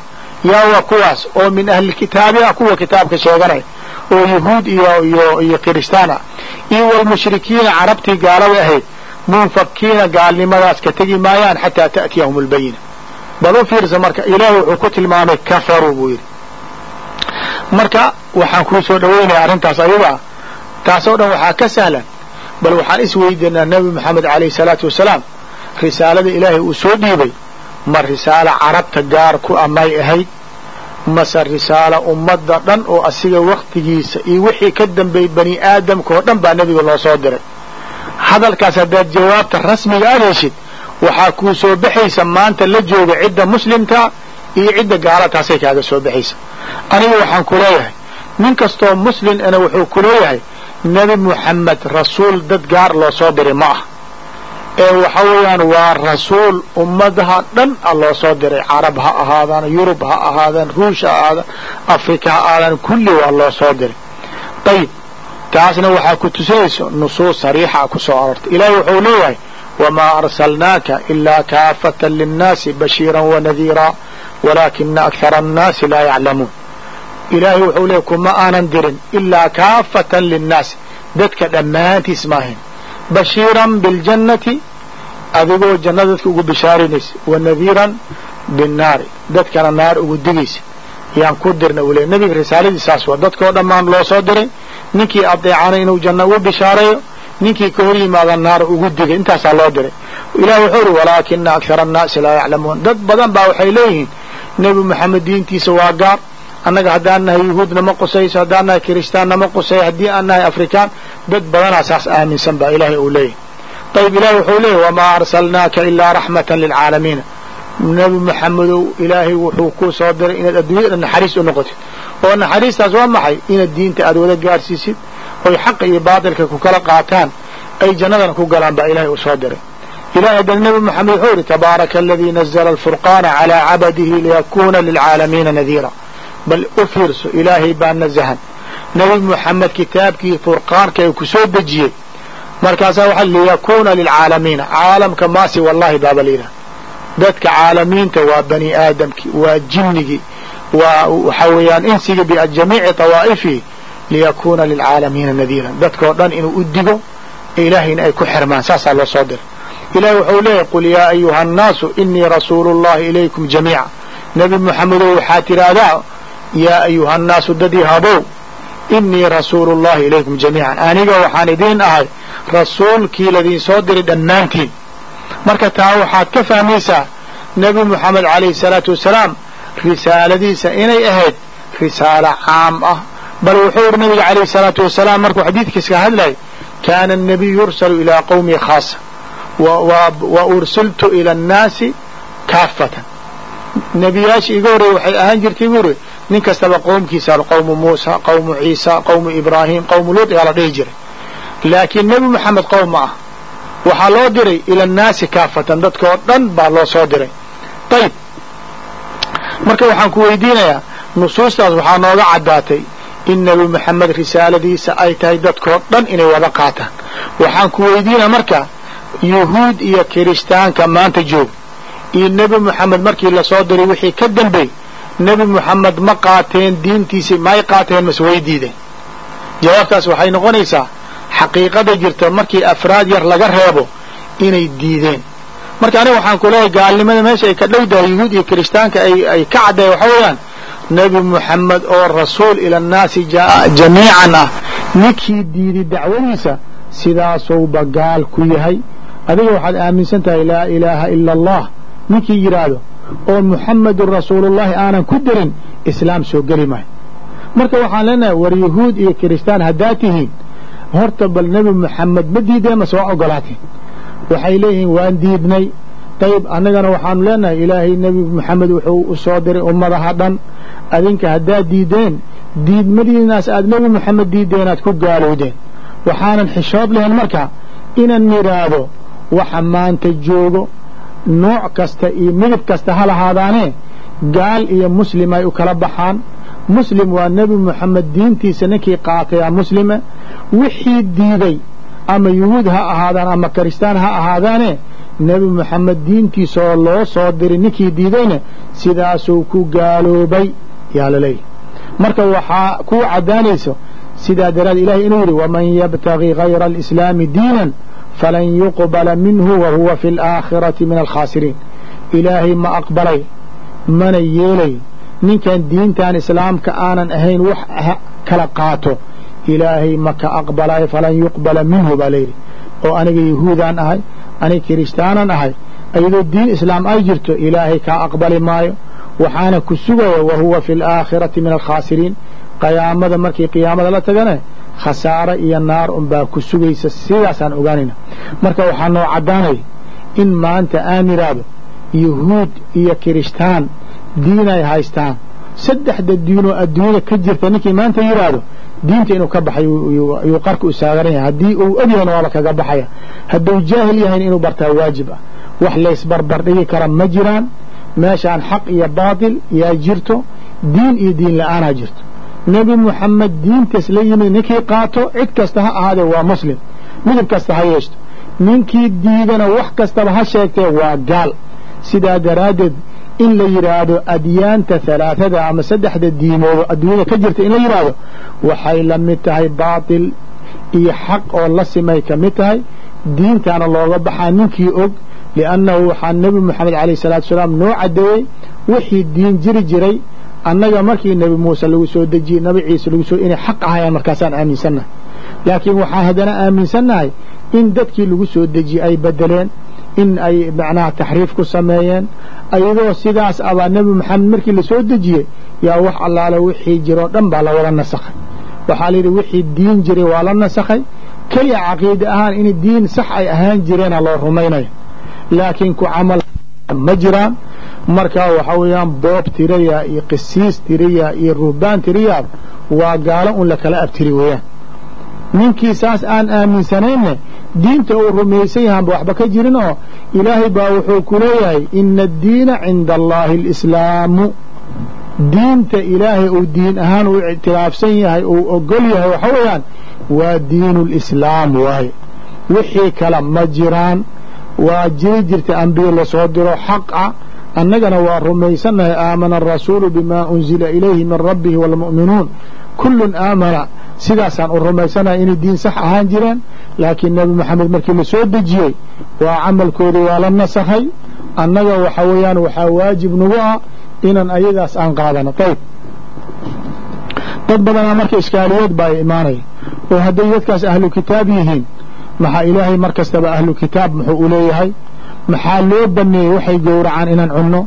yaa waa kuwaas oo min ahlilkitaabi ah kuwa kitaabka sheeganaya oo yahuud iyo iyo iyo kiristaan ah iyo waalmushrikiina carabtii gaalada ahayd munfakiina gaalnimadaas ka tegi maayaan xataa ta'tiyahum albayina bal u fiirsa marka ilaahay wuxuu ku tilmaamay kafaruu buu yidhi. Marka waxaan kuu soo dhaweynaya arrintaas ayaga ah taasoo dhan waxaa ka sahlan bal waxaan isweydiinaa nebi moxamed alayhi salaatu wasalaam risaalada ilaahay uu soo dhiibay ma risaalo carabta gaar ku amay ahayd mase risaalo ummadda dhan oo asiga wakhtigiisa iyo wixii ka dambeeyey bani aadamka oo dhan baa nebiga loo soo diray. Hadalkaas haddaad jawaabta rasmiga aad heshid waxaa kuu soo baxaysa maanta la jooga cidda muslimka iyo cidda gaala taasay kaaga soo baxaysa. Aniga waxaan ku leeyahay nin kastoo muslim ana wuxuu ku leeyahay nebi muxamed rasuul dad gaar loo soo diray ma ah. Ee waxa weeyaan waa rasuul ummadaha dhan a loo soo diray. Carab ha ahaadaan yurub ha ahaadaan ruush ha ahaadaan afrika ha ahaadaan kulli waa loo soo diray. Ayib taasna waxaa ku tusinayso nusuus sariixa ku soo arortay ilaahay wuxuu leeyahay wamaa arsalnaaka ilaa kaafatan linnaasi bashiira wanadiira walaakina akhara annaasi laa yaclamuun ilaahay wuxuu leeyahy kuma aanan dirin ilaa kaafatan linnaasi dadka dhammaantiis maahayn bashiiran biاljannati adigoo jannada dadka ugu bishaarinaysa wanadiiran binnaari dadkana naar ugu digaysa yaan ku dirna uu leey nebiga risaaladii saas waa dadkoo dhammaan loo soo diray ninkii adeecana inuu janno ugu bishaareeyo ninkii ka hor yimaada naar ugu digay intaasaa loo diray. Ilahi wuxuu uhi walaakina akhara annaasi laa yaclamuun. Dad badan baa waxay leeyihiin nebi moxamed diintiisa waa gaar. Annaga haddaan nahay yuhuudna ma qusayso haddaan nahay kiristaanna ma qusayo haddii aan nahay afrikaan dad badanaa saas aaminsan baa ilaahay uu leeyahy ayib ilahi wuxuu leeyahy wamaa arsalnaaka ilaa raxmatan lilcaalamiina nebi moxamedow ilaahay wuxuu ku soo diray inaad adduunyada naxariis u noqotid. Oo naxariistaas waa maxay? Inaad diinta aad wada gaarsiisid oy xaqa iyo baatilka ku kala qaataan ay jannadana ku galaan baa ilahay uu soo diray. Ilahay haddana nebi moxamed wuxuu yidhi tabaaraka aladii nazla alfurqaana calaa cabadihi liyakuuna lilcaalamiina nadiira. Bal u fiirso ilaahay baa nazahan. Nebi moxamed kitaabkii furqaanka ku soo dejiyey markaasaa waxaa liyakuuna lilcaalamiina. Caalamka maasi wallahi baaba layidhaha dadka caalamiinta waa bani aadamkii waa jinnigii waa waxaa weeyaan insiga bijamiici طawaa'ifihi liyakuuna lilcaalamiina nadiiran dadkao dhan inuu u digo ilaahayna ay ku xirmaan. Saasaa loo soo diray. Ilaahay wuxuu leeyahay qul yaa ayuha annaasu rasuulu rasuuluullahi ilaykum jamiica nebi moxamedow waxaa tidhaahdaa yaa ayuha nnaasu dadii habow innii rasuulu rasuuluullahi ilaykum jamiican. Aniga waxaan idiin ahay rasuulkii ladiinsoo diray dhammaantiin marka taa waxaad ka fahmaysaa nebi moxamed calayhi salaatu wasalaam risaaladiisa inay ahayd risaalo caam ah bal wuxuu yidhi nabiga calayh salaatu wasalaam markuu xadiidkiis ka hadlayay kaana الnabiyu yursalu ilaa qowmii khaasa wa ursiltu ila annaasi kaafatan. Nebiyaasha iga horreeye waxay ahaan jirtay buu yidhi nin kastaba qowmkiisa qowmu muusa qowmu ciisa qowmu ibraahim qowmu luud ayaa la dhihi jiray. Laakiin nebi moxamed qowm ma ah. Waxaa loo diray ila annaasi kaafatan dadka dhan baa loo soo diray. Ayib marka waxaan ku weydiinayaa nusuustaas waxaa nooga caddaatay in nebi moxamed risaaladiisa ay tahay dadkoo dhan inay wada qaataan. Waxaan ku weydiinaya marka yuhuud iyo kiristaanka maanta joog iyo nebi moxamed markii la soo diray wixii ka dambeey nebi moxamed ma qaateen diintiisii may qaateen mase way diideen. Jawaabtaas waxay noqonaysaa xaqiiqada jirta markii afraad yar laga reebo inay diideen. Marka aniga waxaan ku leeyahay gaalnimada meesha ay ka dhow tahay yuhuud iyo kiristaanka ay ka caddayen waxa weeyaan nebi moxamed oo rasuul ila annaasi jamiican ah. Ninkii diiday dacwadiisa sidaasouba gaal ku yahay. Adiga waxaad aaminsan tahay laa ilaaha ila allah. Ninkii yidhaahdo oo muxamedun rasuulullahi aanan ku darin islaam soo geli maayo. Marka waxaan leenahay war yahuud iyo kiristaan haddaad tihiin horta bal nebi moxamed ma diideen mase waa ogolaateen. Waxay leeyihiin waan diidnay. Dayib annagana waxaanu leenahay ilaahay nebi moxamed wuxuu u soo diray ummadaha dhan adinka haddaad diideen diidmadiinaas aad nebi moxamed diideenaad ku gaalowdeen waxaanan xishoob lahayn marka inaan nidhaahdo waxa maanta joogo nooc kasta iyo midab kasta ha lahaadaanee gaal iyo muslim ay u kala baxaan. Muslim waa nebi moxamed diintiisa ninkii qaatayaa muslima. Wixii diiday ama yuhuud ha ahaadaan ama kiristaan ha ahaadaane nebi moxamed diintiisa oo loo soo diray ninkii diidayna sidaasuu ku gaaloobay yaa la leeyahy marka waxaa kuu caddaanayso sidaa daraad ilahay inuu yidhi waman yabtagi hayra alislaami diinan falan yuqbala minhu wa huwa fi alaakhirati min alkhaasiriin ilaahay ma aqbalay mana yeelay. Ninkan diintan islaamka aanan ahayn wax kala qaato. Ilaahay ma ka aqbalayo falan yuqbala minhu baa layidhi oo aniga yahuudaan ahay aniga kiristaanan ahay iyadoo diin islaam ay jirto ilaahay kaa aqbali maayo waxaana ku sugaya wa huwa fi alaakhirati min alkhaasiriin. Qiyaamada markii qiyaamada la tagane khasaare iyo naar unbaa ku sugaysa sidaasaan ogaanayna. Marka waxaa noo caddaanaya in maanta aan idhaahdo yuhuud iyo kirishtaan diin ay haystaan. Saddexda diinoo adduunyada ka jirta ninkii maanta yidhaahdo diinta inuu ka baxay yuu qarka u saagan yahay haddii uu og yahayna waaba kaga baxaya. Hadduu jaahil yahayn inuu bartaa waajib ah. Wax laysbarbardhigi kara ma jiraan meeshaan xaq iyo baatil yaa jirto diin iyo diin la'aanaa jirto. Nebi moxamed diintaas la yimid ninkii qaato cid kasta ha ahaadee waa muslim midab kasta ha yeeshto. Ninkii diidana wax kastaba ha sheegtee waa gaal. Sidaa daraaddeed in la yidhaahdo adyaanta halaaثada ama saddexda diimoodo adduunyada ka jirta in la yidhaahdo waxay la mid tahay baatil iyo xaq oo la simay ka mid tahay. Diintaana looga baxaa ninkii og liannahu waxaa nebi moxamed alayh salaatu salaam noo caddeeyey wixii diin jiri jiray annaga markii nebi muuse lagu soo dejiyey nebi ciise lagu soo inay xaq ahayaan markaasaan aaminsannahay laakiin waxaan haddana aaminsannahay in dadkii lagu soo dejiyey ay bedeleen in ay macnaha taxriif ku sameeyeen ayadoo sidaas abaa nebi moxamed markii la soo dejiyey yaa wax allaale wixii jiroo dhan baa la wada nasakhay waxaa la yidhi wixii diin jiray waa la nasakhay keliya caqiide ahaan in diin sax ay ahaan jireena loo rumaynaya laakiin ku camal ma jiraan markaa waxaa weeyaan boob tiraya iyo qisiis tiraya iyo ruhbaan tiriyaa waa gaalo un lakala abtiri weeyaan. Ninkii saas aan aaminsanaynne diinta uu rumaysan yahaanba waxba ka jirin oo ilaahay baa wuxuu ku leeyahay ina addiina cinda allaahi alislaamu diinta ilaahay uu diin ahaan uu ictiraafsan yahay uu ogol yahay waxa weeyaan waa diinu lislaam waaye. Wixii kale ma jiraan waa jiri jirta ambiye la soo diro xaq ah. Annagana waa rumaysannahay aamana arasuulu bimaa unzila ilayhi min rabbihi waalmu'minuun kullun aamana sidaasaan u rumaysannahay inay diin sax ahaan jireen laakiin nebi moxamed markii la soo dejiyey waa camalkoodii waa la nasakhay annaga waxa weeyaan waxaa waajib nagu ah inaan ayagaas aan qaadano. Ayb dad badanaa marka ishkaaliyaed baa ay imaanaya. Oo hadday dadkaas ahlu kitaab yihiin maxaa ilaahay mar kastaba ahlu kitaab muxuu u leeyahay? Maxaa loo baneeyey waxay gowracaan inaan cunno?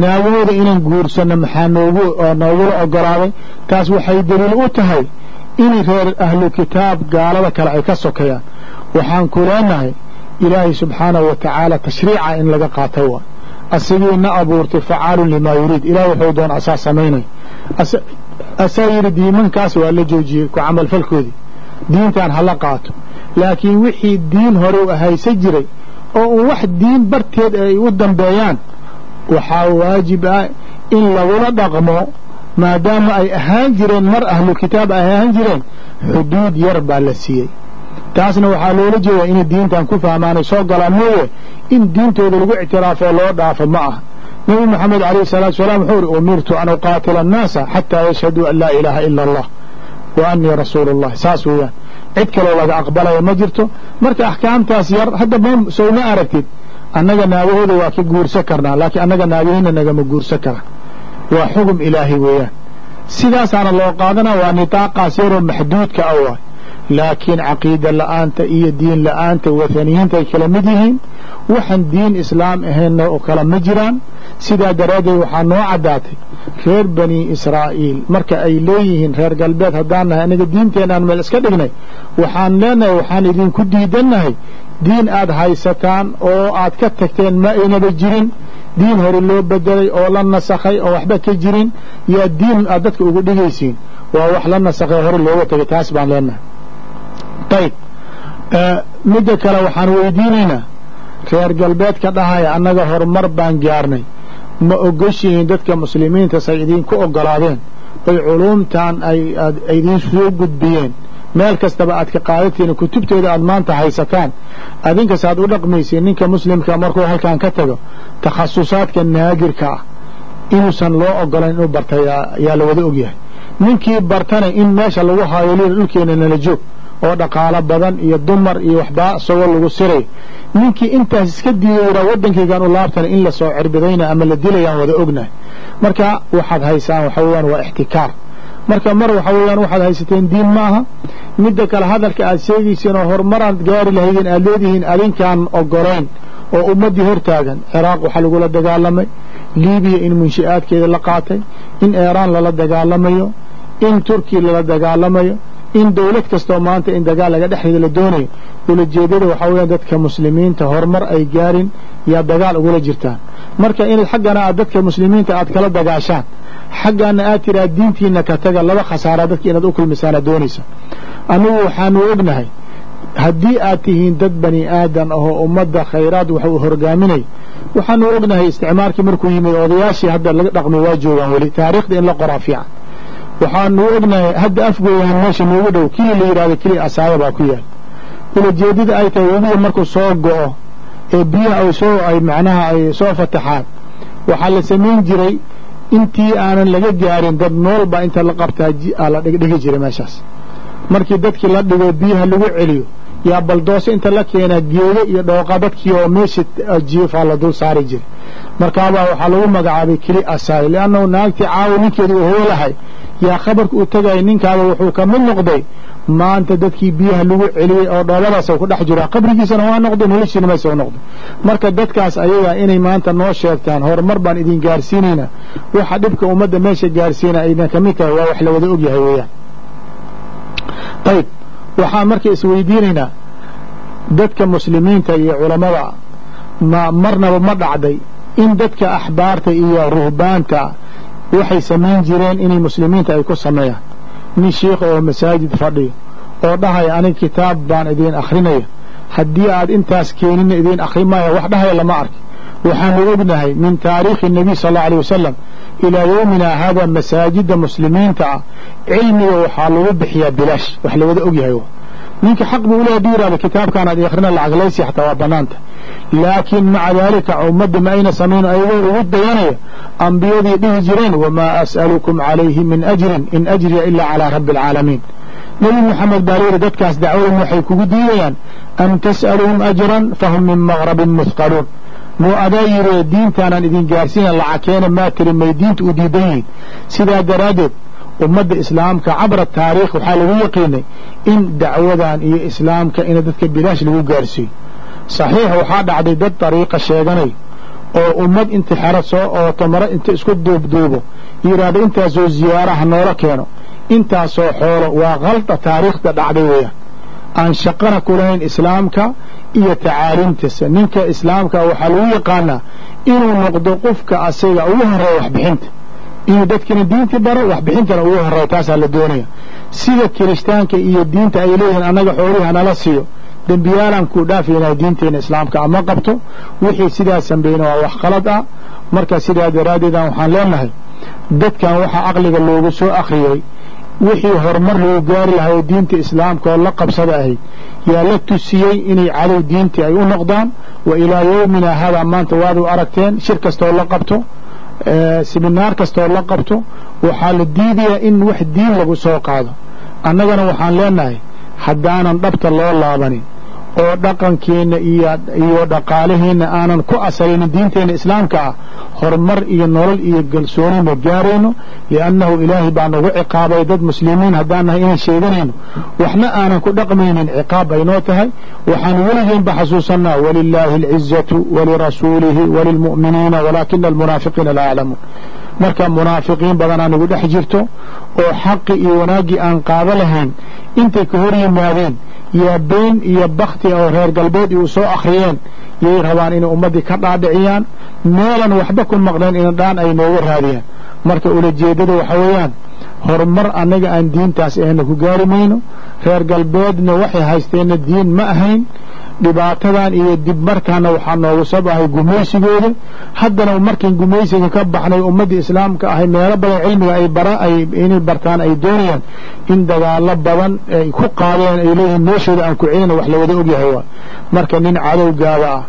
Naagahooda inaan guursanno maxaa noogu noogula ogolaaday? Taas waxay daliil u tahay in reer ahlu kitaab gaalada kale ay ka sokayaan. Waxaan ku leenahay ilaahay subxaanahu wa tacaala tashriica in laga qaata waa asigii na abuurtay facaalun limaa yuriid. Ilahay wuxuu doon asaa samaynay. Asaa yidhi diimankaas waa la joojiyey ku camalfalkoodii diintan hala qaato laakiin wixii diin hore u haysa jiray oo un wax diin barteed ay u dambeeyaan waxaa waajib ah in lagula dhaqmo maadaama ay ahaan jireen mar ahlu kitaab ay ahaan jireen xuduud yar baa la siiyey. Taasna waxaa loola jeedaa inay diintan ku fahmaanay soo galaan mooye in diintooda lagu ictiraafoo loo dhaafo ma ah nebi moxamed alayhi salaatu salaam wuxuu ihi umirtu an uqaatila annaasa xataa yashhaduu an laa ilaaha ila allah wa annii rasuulu اllah saas weeyaan cid kaloo laga aqbalaya ma jirto. Marka axkaamtaas yar hadda ma sow ma aragtid annaga naagahooda waa ka guursan karnaa laakiin annaga naagaheenna nagama guursan kara waa xugum ilaahay weeyaan. Sidaasaana loo qaadanaa waa nitaaqaas yaroo maxduudka ah waay laakiin caqiida la'aanta iyo diin la'aanta wathaniyiinta ay kala mid yihiin waxaan diin islaam ahaynna oo kale ma jiraan. Sidaa daraaddeed waxaa noo caddaatay reer bani israa'iil marka ay leeyihiin reer galbeed haddaan nahay aniga diinteenaan meel iska dhignay waxaan leenahay waxaan idinku diidannahay diin aad haysataan oo aad ka tagteen ma aynaba jirin. Diin hore loo bedelay oo la nasakhay oo waxba ka jirin. Yaa diin aad dadka ugu dhigaysiin. Waa wax la nasakhay hore looga tegay taas baan leenahay ayb midda kale waxaan weydiinaynaa reer galbeedka dhahaya annaga horumar baan gaarnay. Ma ogoshihiin dadka muslimiintas ay idinku ogolaadeen. Oy culuumtan ay idiin soo gudbiyeen. Meel kastaba aad ka qaadatiin kutubteeda aad maanta haysataan. Adinkas aad u dhaqmaysiin ninka muslimka markuu halkan ka tago takhasusaadka naagirka ah. Inuusan loo ogolayn inuu barta yaa la wada ogyahay. Ninkii bartana in meesha lagu haayo li dhulkeena nala joog oo dhaqaalo badan iyo dumar iyo waxbaa isagoo lagu siray. Ninkii intaas iska yidhaa waddankaygaan u laabtana in la soo cirbidayna ama la dilayaan wada ognahay marka waxaad haysaan waxa weeyaan waa ixtikaar. Marka mar waxa weeyaan waxaad haysateen diin ma aha midda kale hadalka aad sheegaysiin oo horumaraad gaari lahaydeen aad leedihiin adinkaan ogolayn oo ummaddii hortaagan ciraaq waxaa lagula dagaalamay. Libiya in munshi'aadkeeda la qaatay. In eeraan lala dagaalamayo. In turkiya lala dagaalamayo in dowlad kastoo maanta in dagaal laga dhexdeeda la doonayo ulajeedada waxaa weeyaan dadka muslimiinta horumar ay gaarin yaa dagaal ugula jirtaan marka inaad xaggana aad dadka muslimiinta aad kala dagaashaan xaggana aad tiraa diintiina ka taga laba khasaara dadka inaad u kulmisaana doonaysa. Annugu waxaanu ognahay haddii aad tihiin dad bani aadan ahoo ummadda khayraad wax uu horgaaminay waxaanu ognahay isticmaalkii markuu yimid odayaashii hadda laga dhaqmay waa joogaan weli taariikhda in la qoraa fiican waxaanu ognahay hadda afgooyaan meesha noogu dhow. Kili la yidhahdo kili asaaya baa ku yaal. Ulajeedada ay tahay webiga markuu soo go'o ee biyaha ay soo ay macnaha ay soo fataxaan waxaa la samayn jiray intii aanan laga gaarin dad nool baa inta la qabtaa la dhigi jiray meeshaas. Markii dadkii la dhigo biyaha lagu celiyo yaa baldoose inta la keenaa geedo iyo dhooqa dadkii oo meesha jiifaa la dul saari jiray. Markaabaa waxaa lagu magacaabay keli asaay liannahu naagtii caawa ninkeeda uu hoolahay yaa khabarka uu tegaya ninkaada wuxuu ka mid noqday maanta dadkii biyaha lagu celiyey oo dhooladaas ku dhex jiraa qabrigiisana waa noqday noloshiina mayse u noqday. Marka dadkaas ayaga inay maanta noo sheegtaan horumar baan idin gaarsiinaynaa waxa dhibka ummadda meesha gaarsiina aydan ka tahay waa wax la wada ogyahay weeyaan. Ayib waxaan marka isweydiinaynaa dadka muslimiinta iyo culammada ma marnaba ma dhacday in dadka axbaarta iyo ruhbaanta waxay samayn jireen inay muslimiinta ay ku sameeyaan. Nin shiikh oo masaajid fadhiyo oo dhahaya anig kitaab baan idiin akhrinaya haddii aad intaas keenina idiin akhri maaya wax dhahaya lama arki. Waxaanu ognahay min taariikhi nebiy sal allau alay wasalam ilaa yowminaa haadaa masaajidda muslimiinta ah cilmiga waxaa lagu bixiyaa bilaash wax la wada ogyahay ninka xaq buu ule haduu yihahdo kitaabkaan aad akhrina lacaglaysi xataa waa bannaanta. Laakiin maca daalika ummadda ma ayna samayn ayagoo ugu dayanaya ambiyadii dhihi jireen wamaa as'alukum calayhi min ajrin in ajriya ilaa calaa rabbi alcaalamiin nebi moxamed baa layidhi dadkaas dacwadan waxay kugu diidayaan am tas'aluhum ajran fahum min maqrabin muthqaluun muu adaa yidhi diintaanaan idin gaarsiina lacakeena maa tiri may diinta u diidan yihiin. Sidaa daraaddeed ummadda islaamka cabra taariikh waxaa lagu yaqiinay in dacwadan iyo islaamka in dadka bilaash lagu gaarsiiyo. Saxiix waxaa dhacday dad dariiqa sheeganay oo ummad intixaarad soo ooto mare inta isku duubduubo yidhaahdo intaasoo ziyaaraha noola keeno. Intaasoo xoolo waa khalda taariikhda dhacday weeyaan. Aan shaqana ku lahayn islaamka iyo tacaaliimtiisa ninka islaamka waxaa lagu yaqaanaa inuu noqdo qofka asaga ugu horreeya waxbixinta inuu dadkina diintii baro waxbixintana ugu horreeya taasaa la doonaya. Sida kirishtaanka iyo diinta ay leeyihiin annaga xoolihii hanala siiyo. Dembiyaalaan kuu dhaafaynaa diinteena islaamka ama qabto. Wixii sidaa sambeeyna waa wax khalad ah. Marka sidaa daraaddeedan waxaan leenahay dadkan waxaa aqliga loogu soo akhriyey wixii horumar lagu gaari lahaa oo diinta islaamka oo la qabsada ahayd yaa la tusiyey inay cadow diintii ay u noqdaan. Wa ilaa yowmina hadaa maanta waad u aragteen shir kastooo la qabto siminaar kastooo la qabto waxaa la diidayaa in wax diin lagu soo qaado. Annagana waxaan leenahay haddaanan dhabta loo laabanin oo dhaqankeenna iyo dhaqaalaheenna aanan ku asalinin diinteenna islaamka ah horumar iyo nolol iyo galsooni ma gaarayno? Liannahu ilaahay baa nagu ciqaabay dad muslimiin haddaan nahay inaan sheeganayno waxna aanan ku dhaqmaynin ciqaab baynoo tahay. Waxaanu weligeenba xasuusannaa walilaahi alcizatu walirasuulihi walilmu'miniina walaakina almunaafiqiina laa yaclamuun marka munaafiqiin badanaa nagu dhex jirto oo xaqi iyo wanaaggii aan qaado lahayn intay ka hor yimaadeen yaa been iyo bakti oo reer galbeed uu soo akhriyeen. Yay rabaan inay ummaddii ka dhaadhiciyaan. Meelan waxba ku maqnayn ina dhaan ay nooga raadiyaan. Marka ulajeeddada waxa weeyaan horumar annaga aan diintaas ahna ku gaari mayno. Reer galbeedna waxay haysteenna diin ma ahayn dhibaatadan iyo dib markaana waxaa noogu sab ahay gumaysigooda haddana markan gumaysiga ka baxnay ummaddii islaamka ahay meelo badan cilmiga ay bara ay inay bartaan ay doonayaan in dagaalo badan ay ku qaadeen ay leeyihiin meeshooda aan ku celina wax lawada ogyahay waa. Marka nin cadowgaada ah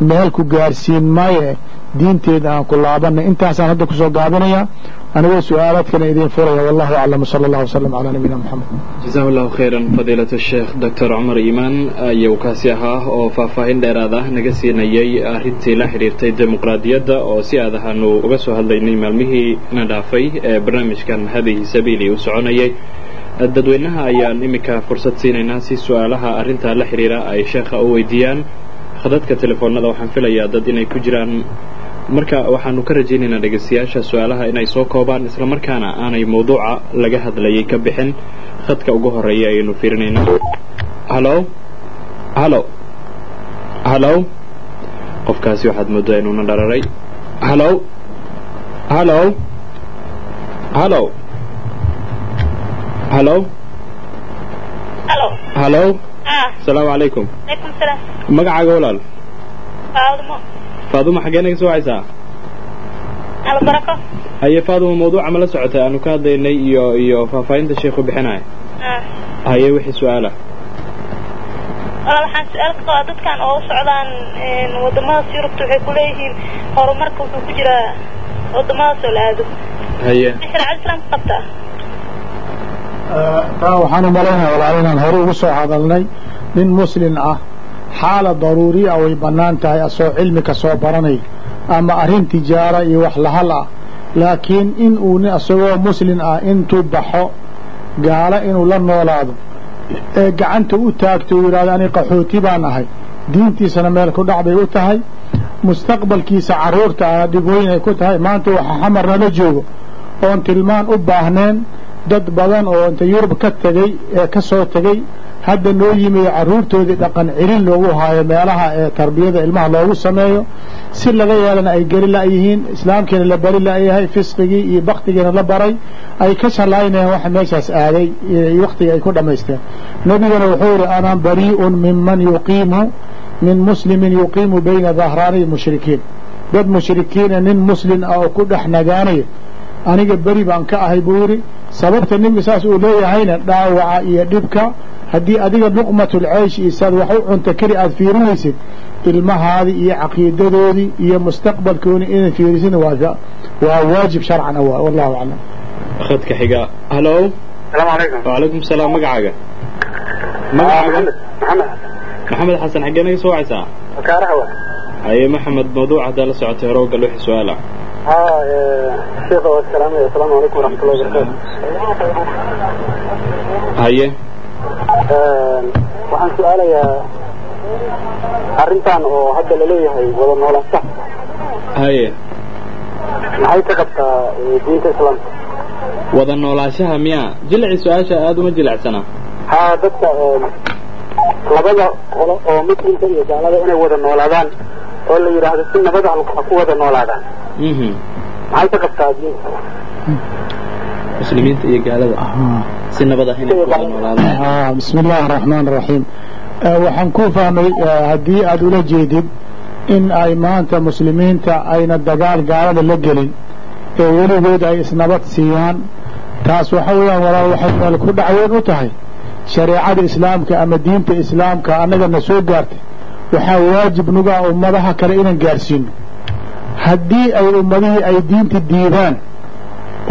meel ku gaarsiin maaye diinteeda aan ku laabanay. Intaasaan hadda ku soo gaabinayaa anigoo su'aalaadkana idiin furaya. Wallahu aclam. Sala allah wasalam calaa nabiyina moxamed jasahu allahu khayran fadiilat sheekh doctor cumar iimaan ayuu kaasi ahaa oo faahfaahin dheeraad ah naga siinayay arrintii la xidhiirtay dimuqraadiyadda oo si aad ahaanu uga soo hadlaynay maalmihii na dhaafay ee barnaamijkan hadihi sabiili uu soconayay. Dadweynaha ayaan iminka fursad siinaynaa si su'aalaha arrintaa la xidhiira ay sheekha u weydiiyaan khadadka telefoonada waxaan filayaa dad inay ku jiraan. Marka waxaanu ka rajaynaynaa dhegaystayaasha su'aalaha inay soo koobaan isla markaana aanay mawduuca laga hadlayay ka bixin. Khadka ugu horreeya ayaynu fiirinaynaa. Halo? Halo? Halo? Qofkaasi waxaad moodaa inuuna dhararay. Halo? Halo? Halo? Halo? Halo. Halo Ah, asalaamu calaykum magacaaga walaal Faadumo. faaduma xaggee naga soo wacaysaa haye faaduma mawduuca ma la socotay aanu ka hadlaynay iyo iyo faahfaahinta sheekhu bixinaya. Ah. haye wixii su'aala. Waxaan su'aal ka qabaa dadkan oo u socdaan wadamadaas Yurubta waxay ku leeyihiin horumarka wuxuu ku jiraa wadamadaas oo la aado. haye. Sharci islaamka qabtaa. Waxaan u malaynayaa walaal inaan hore ugu soo hadalnay nin muslin ah xaala daruuriya way bannaan tahay asoo cilmi ka soo baranay ama arrin tijaara iyo wax lahal ah. Laakiin in uu nin asagoo muslin ah intuu baxo gaalo inuu la noolaado ee gacanta u taagto uu yidhahdo ani qaxooti baan ahay. Diintiisana meel ku dhacday u tahay. Mustaqbalkiisa carruurta ah dhibooyin ay ku tahay. Maanta waxa xamar nala joogo. Oon tilmaan u baahneen dad badan oo inta yurub ka tegey ee ka soo tegey hadda noo yimid carruurtoodii dhaqan celin loogu haayo meelaha ee tarbiyada ilmaha loogu sameeyo. Si laga yeelana ay geli la'yihiin islaamkiina la bari la'yahay fisqigii iyo baktigiina la baray ay ka shallaynayaan waxa meeshaas aaday iyo wakhtigii ay ku dhammaysteen. Nebiguna wuxuu yidhi ana barii'un minman yuqiimu min muslimin yuqiimu bayna dahraani mushrikiin. Dad mushrikiina nin muslin ah oo ku dhex nagaanaya aniga beri baan ka ahay buu yidhi sababta nebigu saas uu leeyahayna dhaawaca iyo dhibka haddii adiga luqmatulceysh iyo saad wax u cunta keli aad fiirinaysid ilmahaadii iyo caqiidadoodii iyo mustaqbalkooni inaad fiirisid waa waajib sharcan wallahu aclam. Khadka xiga. Halo? Wacalaykum salaam magacaaga. Magacaaga? Maxamed xasan xaggeenaga soo wacaysaa haye maxamed mawduuc haddaa la socotay horooga luxi su'aala. ها شيخ السلام السلام عليكم ورحمة الله وبركاته haye waxaan su-aalayaa arrintan oo hadda laleeyahay wada noolaansha haye maxay ka qabtaa diinta islaamka wada noolaashaha miyaa jilci su-aasha aada uma jilecsana haa dadka labada qolo oo muslimka iyo gaalada inay wada noolaadaan oo la yidhaahdo si nabad ah ha ku wada noolaadaan mhm maxay ka qabtaa muslimiinta iyo gaalada. Si nabad ah inay noolaadaan. Ah bismi illaahi araxmaan araxiim waxaan ku fahmay haddii aada ula jeedid in ay maanta muslimiinta ayna dagaal gaalada la gelin ee weligood ay isnabad siiyaan taas waxa weeyaan walaal waxay meel ku dhacweyn u tahay. Shareecada islaamka ama diinta islaamka annagana soo gaartay waxaa waajib nuga ah ummadaha kale inaan gaarsiino haddii ay ummadihii ay diinta diidaan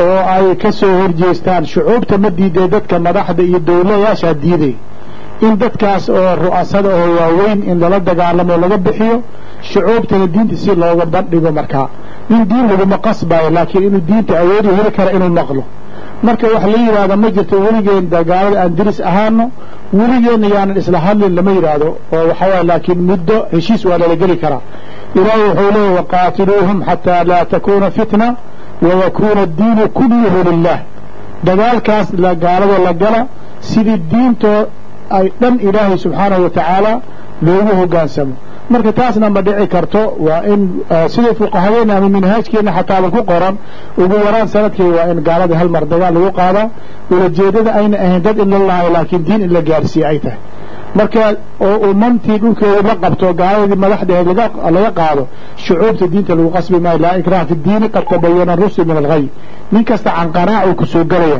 oo ay ka soo horjeestaan shucuubta ma diidee dadka madaxda iyo dowlayaashaa diiday in dadkaas oo ru'asada oo waaweyn in lala dagaalamo laga bixiyo shucuubtana diinta si looga bandhigo markaa nin diin laguma qasbayo laakiin inuu diinta awoodi heli kara inuu naqlo marka wax la yidhaahda ma jirto weligeen dagaalada aan diris ahaano weligeenna yaanan isla hadlin lama yidhaahdo oo waxawaaye laakiin muddo heshiis waa lala geli karaa ilaahay wuxuu leeyahy waqaatiluuhum xataa laa takuuna fitna wayakuuna addiinu kulluhu lilah dagaalkaas gaalada la gala sidii diintoo ay dhan ilaahay subxaanahu watacaala loogu hogaansamo marka taasna ma dhici karto waa in sida fuqahadeena ama minhaajkeena xataaba ku qoran ugu yaraan sannadkii waa in gaaladii hal mar dagaal lagu qaadaa ulajeedada ayna ahayn dad in la laayo laakiin diin in la gaarsiiye ay tahay marka oo uu mantiqinkeeda la qabto gaaladii madaxdeed laga qaado shucuubta diinta lagu qasbi maayo laa ikraha fi diini qad tabayana rusul min alghay nin kasta canqanaacuu ku soo gelaya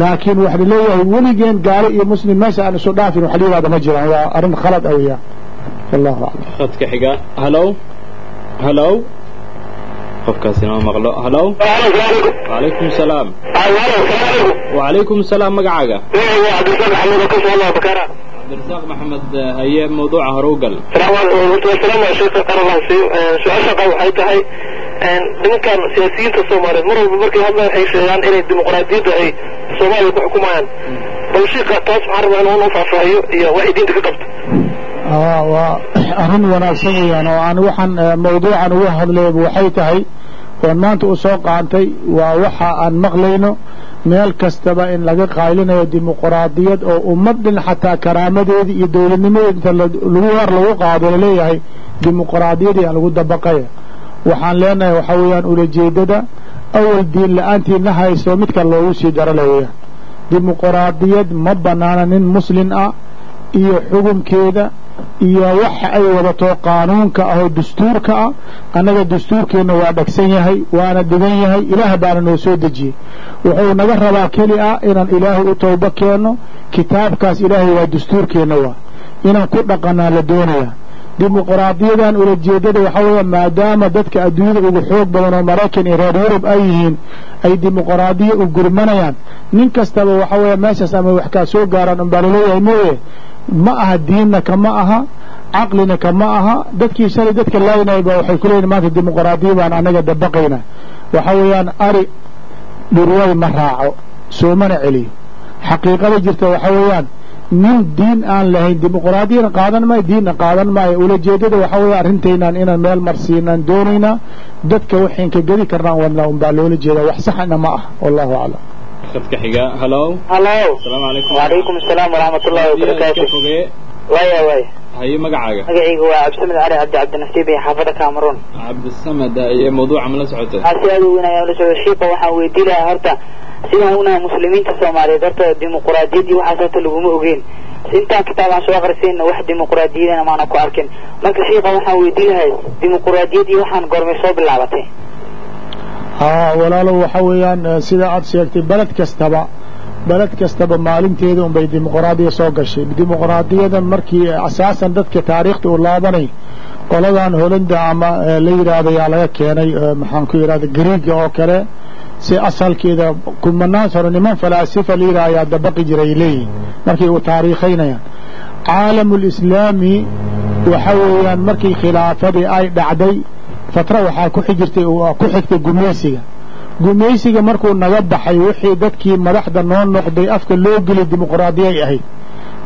laakiin waxa la leeyahay weligeen gaalo iyo muslim meesha aan isu dhaafin wax la ma jiraan. Waa arrin khalad ah weeyaan. Wallahu aclam. Khadka xiga halow halow qofkaasi ma maqlo. Halow wacalaykum salaam. Wacalaykum salaam. Magacaaga cabdirasaaq maxamed haye mawduuca hore u gal su'aasha qab waxay tahay nimankan siyaasiyiinta soomaaliyeed mar walba markay hadlaan waxay sheegaan inay dimuqraadiyadda ay soomaaliya ku xukumayaan bal shiika taas waxaan rabaa inuu noo faahfaahiyo iyo waxay diinta ka qabto waa arrin wanaagsan weeyaan oo aan waxaan mawduucan uga hadlayba waxay tahay oon maanta u soo qaantay waa waxa aan maqlayno meel kastaba in laga qaylinayo dimuquraadiyad oo ummad dhin xataa karaamadeedii iyo dowladnimadeedi inta lagu war lagu qaado la leeyahay dimuquraadiyadii aan lagu dabaqaya. Waxaan leenahay waxaa weeyaan ulajeedada awal diin la'aantiina hayso midka loogu sii daro le weeyaan dimuquraadiyad ma banaana nin muslin ah iyo xukunkeeda iyo waxa ay wadato qaanuunka ah oo dastuurka ah. Annaga dastuurkeenna waa dhagsan yahay waana dhigan yahay. Ilaah baana noo soo dejiyey. Wuxuu naga rabaa keli ah inaan ilaahay u tooba keenno kitaabkaas ilaahay waa dastuurkeenna waa. Inaan ku dhaqanaa la doonayaa. Dimuquraadiyadan ulajeedada waxaa weeya maadaama dadka adduunyada ugu xoog badan oo maraykan iyo reer yurub ay yihiin ay dimuquraadiya u gurmanayaan. Nin kastaba waxaa weeya meeshaas ama wax kaa soo gaaraan unbaa la leeyahay mooye ma aha diinna kama aha caqlina kama aha dadkii shalay dadka laaynayba waxay ku leeyihiin maanta dimuquraadiya baan annaga dabaqayna. Waxaa weeyaan ari dhurway ma raaco soomana celiyo. Xaqiiqada jirta waxaa weeyaan nin diin aan lahayn dimuquraadiyana qaadan maayo diinna qaadan maayo ulajeedada waxaa weeye arrintaynaan inaan meel marsiinaan doonaynaa dadka waxayn ka gedi karnaan wadnaa unbaa loola jeedaa wax saxna ma ah wallahu aclam khadka xiga. Halo halo asalaamu calaykum wacalaykum asalaam waraxmatullahi wabarakaatu fogee waya waya haye magacaaga. Magacayga waa cabdisamed cali cabdi cabdinasiib iyo xaafada cameroon cabdisamad ee mawduuca ma la socota waxaa si aad u weyn ayaan ula socda shiiqa waxaan weydii lahaa horta sidaan u nahay muslimiinta soomaaliyeed horta dimuquraadiyadii waxaas horta laguma ogeyn. Intaan kitaabaan soo akrisayna wax dimuquraadiyadana maana ku arkin. Marka shiiqa waxaan weydii lahay dimuquraadiyadii waxaan goormay soo bilaabatay walaalow waxaa weeyaan sida aad sheegtay beled kastaba beled kastaba maalinteeda unbay dimuquraadiya soo gashay. Dimuquraadiyada markii asaasan dadka taariikhda u laabanay qoladan holanda ama la yidhaahdo yaa laga keenay maxaan ku yidhahda griiga oo kale si asalkeeda kumanaan sano niman falaasifa la yidhaha ayaa dabaqi jiray leeyihiin markay u taariikhaynayaan caalamulislaami waxa weeyaan markii khilaafadii ay dhacday fatra waxaa ku xigtay gumaysiga gumaysiga markuu naga baxay wixii dadkii madaxda noo noqday afka loo geliy dimuquraadiyay ahayd.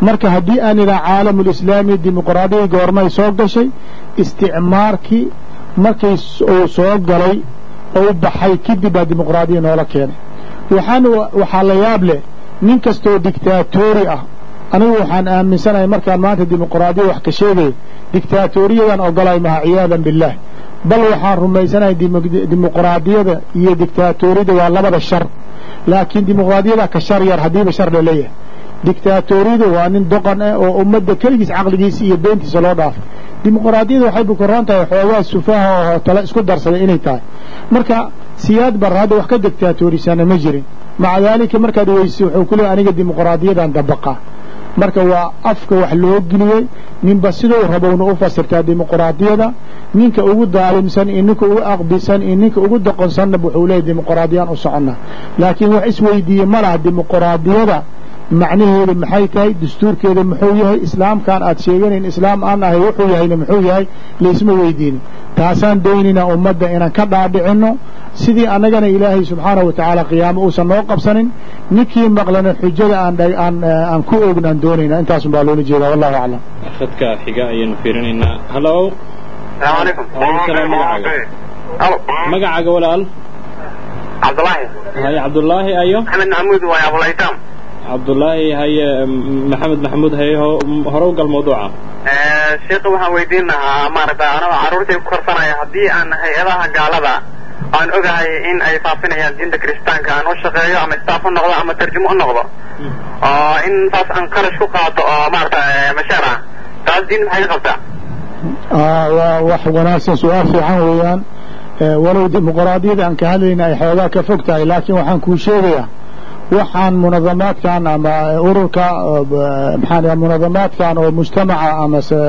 Marka haddii aan idhaha caalamulislaami dimuquraadiyay goormay soo gashay isticmaarkii markay uu soo galay ou baxay kadib baa dimuquraadiya noola keenay. Waxaa la yaab leh nin kastoo dictaatori ah anigu waxaan aaminsanahay markaan maanta dimuquraadiya wax ka sheegaya dictaatoriyadan ogolay maha ciyaadan billaah bal waxaan rumaysanahay dimuquraadiyada iyo dictaatoriyada waa labada shar. Laakiin dimuquraadiyada ka shar yar haddiiba shar la leeyahay. Waa nin doqon ah oo ummadda keligiis caqligiisa iyo beentiisa loo dhaafay dimuquraadiyada waxay bukoran tahay xoogaa sufaha oo tale isku darsaday inay tahay. Marka siyaad barra hadda wax ka dictaatorisana ma jirin. Maca daalika markaad weysay wuxuu ku leey aniga dimuquraadiyadan dabaqa marka waa afka wax loo geliyey ninba siduu rabowna u fasirtaa dimuquraadiyada ninka ugu daalimsan iyo ninka ugu aqbisan iyo ninka ugu doqonsanna wuxuu leeyahy dimuquraadiyaan u soconnaa laakiin wax isweydiiye ma laha dimuquraadiyada macnaheedu maxay tahay dastuurkeeda muxuu yahay islaamkan aad sheeganayn islaam aan ahay wuxuu yahayna muxuu yahay laysma weydiinin. Taasaan doonaynaa ummadda inaan ka dhaadhicinno. Sidii annagana ilaahay subxaanahu watacaala qiyaamo uusan noo qabsanin ninkii maqlana xujada aan aan ku ognaan doonaynaa intaasun baa loola jeedaa wallahu aclam. Khadka xiga ayaynu fiirinaynaa. Halo salaamu calaykum Waalaikum magacaaga walaal. Cabdulaahi haye cabdullaahi ayo? Maxamed maxamuud waaye abulaytaam cabdullaahi haye maxamed maxamuud haye ho- hore u gal mawduuca. Sheekha waxaan weydiin lahaa maaragta anaba carruurtay ku korsanaya haddii aan hay'adaha gaalada aan ogahay in ay faafinayaan diinta kiristaanka aan u shaqeeyo ama staff u noqdo ama tarjumo u noqdo oo in saas aan kalash ku qaato oo maaragta mashaar ah taas diin maxay ka qabtaa? Waa wax wanaagsan su'aal fiican weeyaan. Walow dimuquraadiyada aan ka hadlayna ay xoogaa ka fog tahay laakiin waxaan kuu sheegayaa waxaan munadamaadkan ama ururka maxaan munadamaadkan oo mujtamaca amase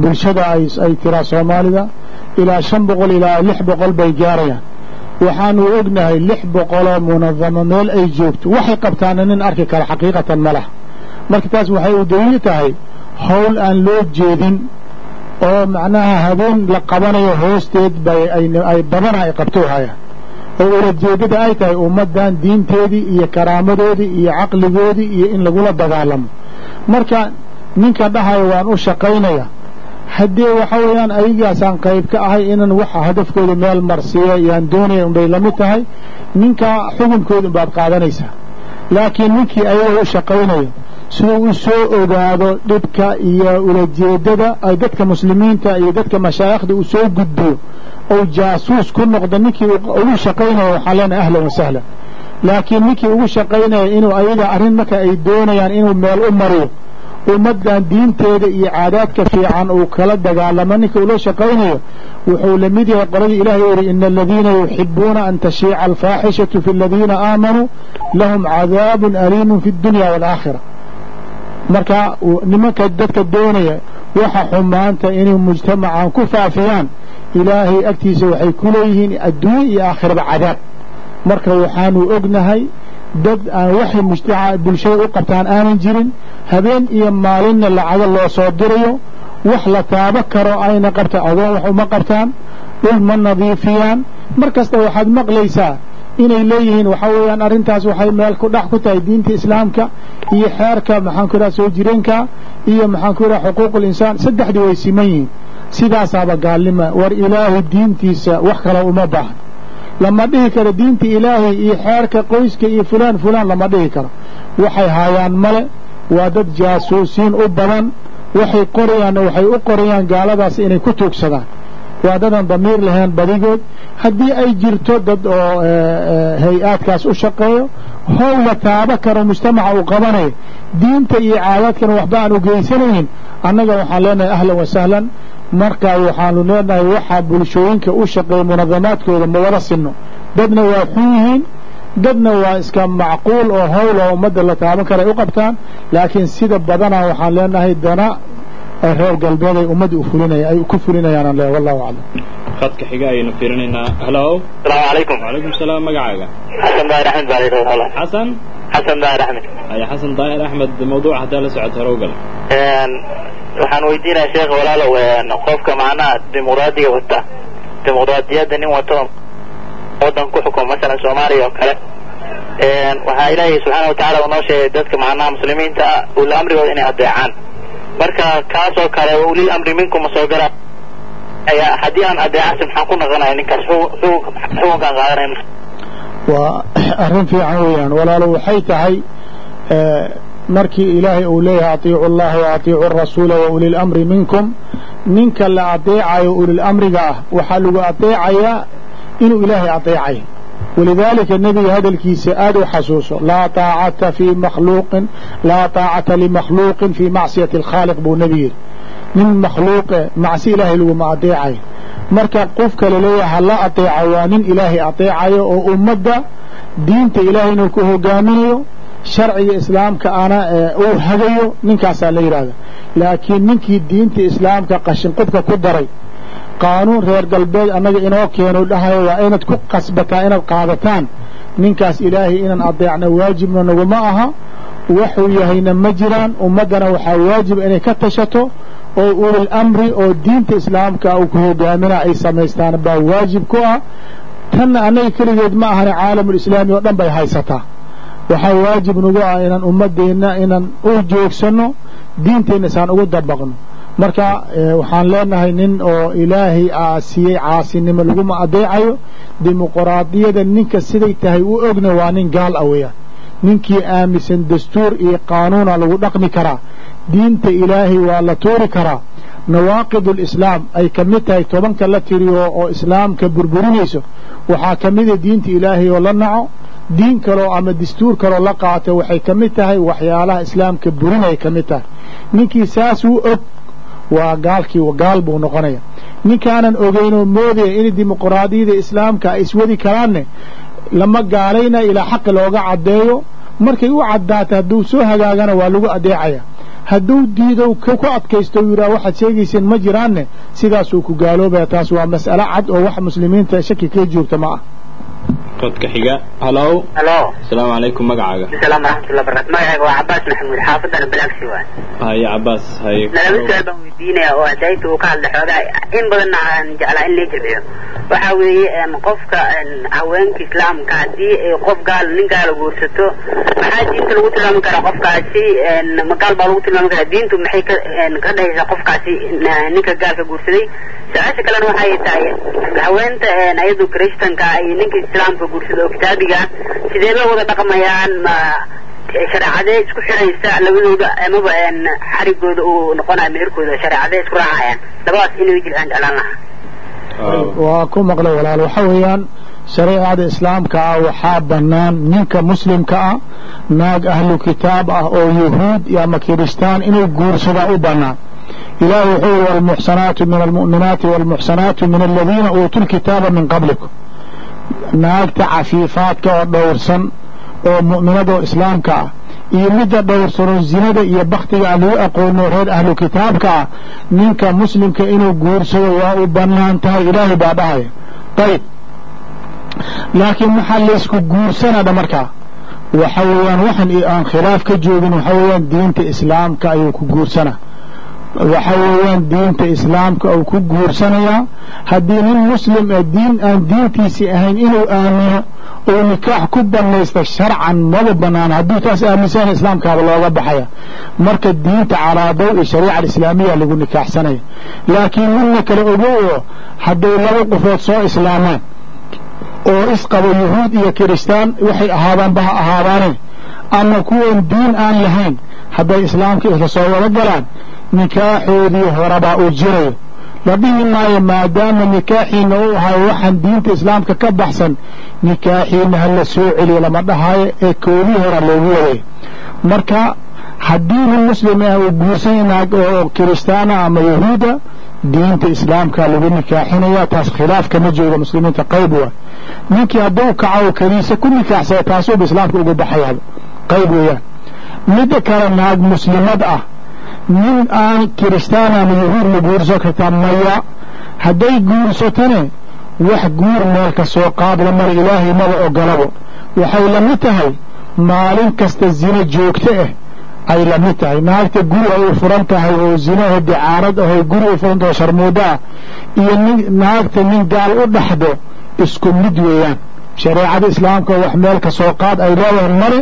bulshada ay tiraa soomaalida ilaa shan boqol ilaa lix boqol bay gaarayaan. Waxaanu ognahay lix boqoloo munadamo meel ay joogto. Waxay qabtaana nin arki kara xaqiiqatan ma laha. Marka taas waxay u daliil tahay howl aan loo jeedin oo macnaha habeen la qabanayo hoosteed bay ay badana ay qabto hayaan oo ulajeedada ay tahay ummaddan diinteedii iyo karaamadoodii iyo caqligoodii iyo in lagula dagaalamo. Marka ninka dhahayo waan u shaqaynaya. Haddii waxa weeyaan ayagaasaan qayb ka ahay inan waxa hadafkooda meel marsiiya yaan doonaya unbay la mid tahay ninka xukunkooda unbaad qaadanaysaa. Laakiin ninkii ayaga u shaqaynayo siduu u soo ogaado dhibka iyo ulajeedada ay dadka muslimiinta iyo dadka mashaayikhda uu soo gudbiyo ou jaasuus ku noqdo ninkii ugu shaqaynayo waxaan leenahay ahlan wasahlan laakiin ninkii ugu shaqaynaya inuu ayaga arrin marka ay doonayaan inuu meel u mariyo ummaddan diinteeda iyo caadaadka fiican uu kala dagaalamo ninka ula shaqaynayo wuxuu la mid yahay qoladii ilahay yidhi ina aladiina yuxibuuna an tashiica alfaaxishatu fi aladiina aamanuu lahum cadaabun aliimun fi اdunya waalaakhira marka nimanka dadka doonaya waxa xumaanta inay mujtamacan ku faafiyaan ilaahay agtiisa waxay ku leeyihiin adduunye iyo aakhiraba cadaab. Marka waxaanu ognahay dad aan waxay mujtamaca bulshada u qabtaan aanan jirin habeen iyo maalinna lacago loo soo dirayo wax la taabo karo ayna qabta adoon wax uma qabtaan dhul ma nadiifiyaan. Mar kasta waxaad maqlaysaa inay leeyihiin waxaa weeyaan arrintaas waxay meel ku dhex ku tahay diinta islaamka iyo xeerka maxaan ku idhaha soo jireenka iyo maxaan ku idhaha xuquuqul insaan saddexdii way siman yihiin sidaasaaba gaalnima war ilaahay diintiisa wax kale uma baahan lama dhihi karo diinta ilaahay iyo xeerka qoyska iyo fulaan fulaan lama dhihi karo. Waxay haayaan male waa dad jaasuusiin u badan waxay qorayaanna waxay u qorayaan gaaladaas inay ku tuugsadaan waa dadan damiir lahayn badigood. Haddii ay jirto dad oo hay'aadkaas u shaqeeyo howla taabo karo mujtamaca uu qabanayo. Diinta iyo caadaadkana waxba aan u geysanaynin annaga waxaan leenahay ahlan wasahlan markaa waxaanu leenahay waxaa bulshooyinka u shaqeeya munadamaadkooda ma wada sinno. Dadna waa xun yihiin. Dadna waa iska macquul oo howl oo ummadda la taaban kara ay u qabtaan. Laakiin sida badanaa waxaan leenahay dana reer galbeed ay ummadda u fulinaya ay ku fulinayaanaan leeyahay wallahu aclam. Khadka xiga ayaynu fiirinaynaa. Halo asalaamu calaykum wacalaykum salaam magacaaga. Xasan daahir axmed baa layidhahda walaal xasan? Xasan daahir axmed. Haya xasan daahir axmed mawduuca haddaa la socoto hore u gal waxaan weydiinaya sheekh walaalow qofka macnaha dimuqraadiga wata. Dimuqraadiyadda nin wato waddan ku xukumo masalan soomaaliya oo kale. Waxaa ilaahay subxaana watacaala uu noo sheegay dadka macnaha muslimiinta ah ul amrigooda inay adeecaan marka kaas oo kale ulil amri minkum ma soo gala haddii aan adeecasi maxaan ku naqanaya ninkaas xukunkaan qaadanaya waa arrin fiican weeyaan. Walaalo waxay tahay markii ilaahay uu leeyahay atiicu allaha wa atiicu wa uli lamri minkum. Ninka la adeecayo ulil ah waxaa lagu adeecayaa inuu ilaahay adeecayo walidaalika nebiga hadalkiisa aad u xasuuso laa taacata fii makhluuqin laa taacata limakhluuqin fii macsiyati alkhaaliq buu nebi yidhi nin makhluuqe macsi ilaahay laguma adeecayo marka qofka la leeyahay hala adeeco waa nin ilaahay adeecayo oo ummadda diinta ilaahay inuu ku hogaaminayo sharciga islaamka ana uu hagayo ninkaasaa la yidhahda laakiin ninkii diinta islaamka qashinqubka ku daray qaanuun reer galbeed annaga inoo keeno dhahayo waa inaad ku qasbataa inaad qaadataan. Ninkaas ilaahay inaan adeecna waajibna naguma aha. Waxuu yahayna ma jiraan ummaddana waxaa waajiba inay ka tashato. Oo ulil amri oo diinta islaamka uu ku hogaamina ay samaystaan baa waajib ku ah. Tanna annaga keligeed ma ahane caalamulislaami oo dhan bay haysataa. Waxaa waajib nagu ah inaan ummaddeenna inaan u joogsanno diinteenna isaan ugu dabaqno marka waxaan leenahay nin oo ilaahay aa siiyey caasinimo laguma adeecayo dimuqraadiyada ninka siday tahay u ogna waa nin gaal ah weeyaan ninkii aaminsan dastuur iyo qaanuuna lagu dhaqmi karaa. Diinta ilaahay waa la tuuri karaa. Nawaaqidulislaam ay ka mid tahay tobanka la tiriyo oo islaamka burburinayso. Waxaa ka mida diinta ilaahay oo la naco. Diin kaloo ama dastuur kaloo la qaato waxay ka mid tahay waxyaalaha islaamka burinay ka mid tahay. Ninkii saas u og waa gaalkii gaal buu noqonaya. Ninkaanan ogeynoo moodaya in dimuqraadiyada islaamka ay iswadi karaanne lama gaalayna ilaa xaqi looga caddeeyo. Markay u caddaata hadduu soo hagaagana waa lagu adeecaya hadduu diido ku adkaysto u yidhaha waxaad sheegayseen ma jiraanne. Sidaasuu ku gaaloobaya taas waa mas'alo cad oo wax muslimiinta shaki kaga joogta ma ah qodka xiga. Halo halo asalaamu calaykum magacaaga. Asalaam waraxmatullah barakatu magacayga waa cabaas maxamuud xaafadana balagsi waay haye cabaas haye. Laba su'aal baan weydiinaya oo adayta uu ka hadlay xoogaa in badanna aan jeclaa in la jilciyo waxa weeye qofka haweenka islaamka haddii ay qof gaal nin gaala guursato maxaa diinta lagu tilmaami karaa qofkaasi? Gaal baa lagu tilmaami karaa. Diintu maxay ka ka dhahaysaa qofkaasi ninka gaalka guursaday? Su'aasha kalena waxay tahay haweenta ayadu christanka iyo ninka islaamka guursada oo kitaabiga sidee bay wada dhaqmayaan? Ma shareecadee isku xiraysa labadooda amaba xarigooda uu noqonayo meherkooda shareecadee isku raacayaan? Labadaas inay jilcaan jeclaan lahaa. Waa ku maqlay walaal. Waxa weeyaan shareecada islaamka ah waxaa bannaan ninka muslimka ah naag ahlu kitaab ah oo yuhuud ama kiristaan inuu guursadaa u bannaan. Ilaahi wuxuu yihi walmuxsanaatu min almu'minaati walmuxsanaatu min aladiina uutuu lkitaaba min qablikum naagta cafiifaadka oo dhowrsan oo mu'minada oo islaamka ah iyo midda dhowrsanoo zinada iyo baktiga aan lagu aqoono reer ahlu kitaabka ah ninka muslimka inuu guursado waa u bannaan tahay ilaahay baa dhahaya ayb laakiin maxaa laysku guursanadha markaa waxa weeyaan waxan aan khilaaf ka joogin waxa weeyaan diinta islaamka ayuu ku guursanaa waxa weeyaan diinta islaamka uu ku guursanayaa haddii nin muslim ee diin aan diintiisii ahayn inuu aamino uu nikaax ku bannaysta sharcan maba bannaan hadduu taas aaminsan islaamkaaba looga baxaya. Marka diinta calaa dawi shariica alislaamiya lagu nikaaxsanaya laakiin midna kale ogow oo hadday laba qofood soo islaamaan oo isqabo yuhuud iyo kiristaan waxay ahaadaanba ha ahaadaane ama kuwan diin aan lahayn hadday islaamka isla soo wada galaan nikaaxoodii horabaa uu jirayo. La dhihi maayo maadaama nikaaxiina u ahayo waxaan diinta islaamka ka baxsan nikaaxiina ha la soo celiyo lama dhahaayo ee koodii hora loogu waday. Marka haddii nin muslim ah uu guursanya naag oo kiristaana ama yahuuda diinta islaamka lagu nikaaxinaya taas khilaaf kama jooga muslimiinta qayb waa ninkii hadduu kaco oo kaniise ku nikaaxsaya taasuuba islaamka uga baxayaaba qayb weeyaan. Midda kale naag muslimad ah nin aan kiristaan ama yahuud la guursan kartaa maya. Hadday guursatane wax guur meel ka soo qaadla mara ilaahay maba ogolabo waxay la mid tahay maalin kasta zino joogto ah ay la mid tahay. Naagta guri ay u furan tahay oo zinaho dicaarad aho guri u furan tahay sharmuudo ah iyo naagta nin gaal u dhaxdo isku mid weeyaan shareecada islaamka wax meel ka soo qaad ay leedahay male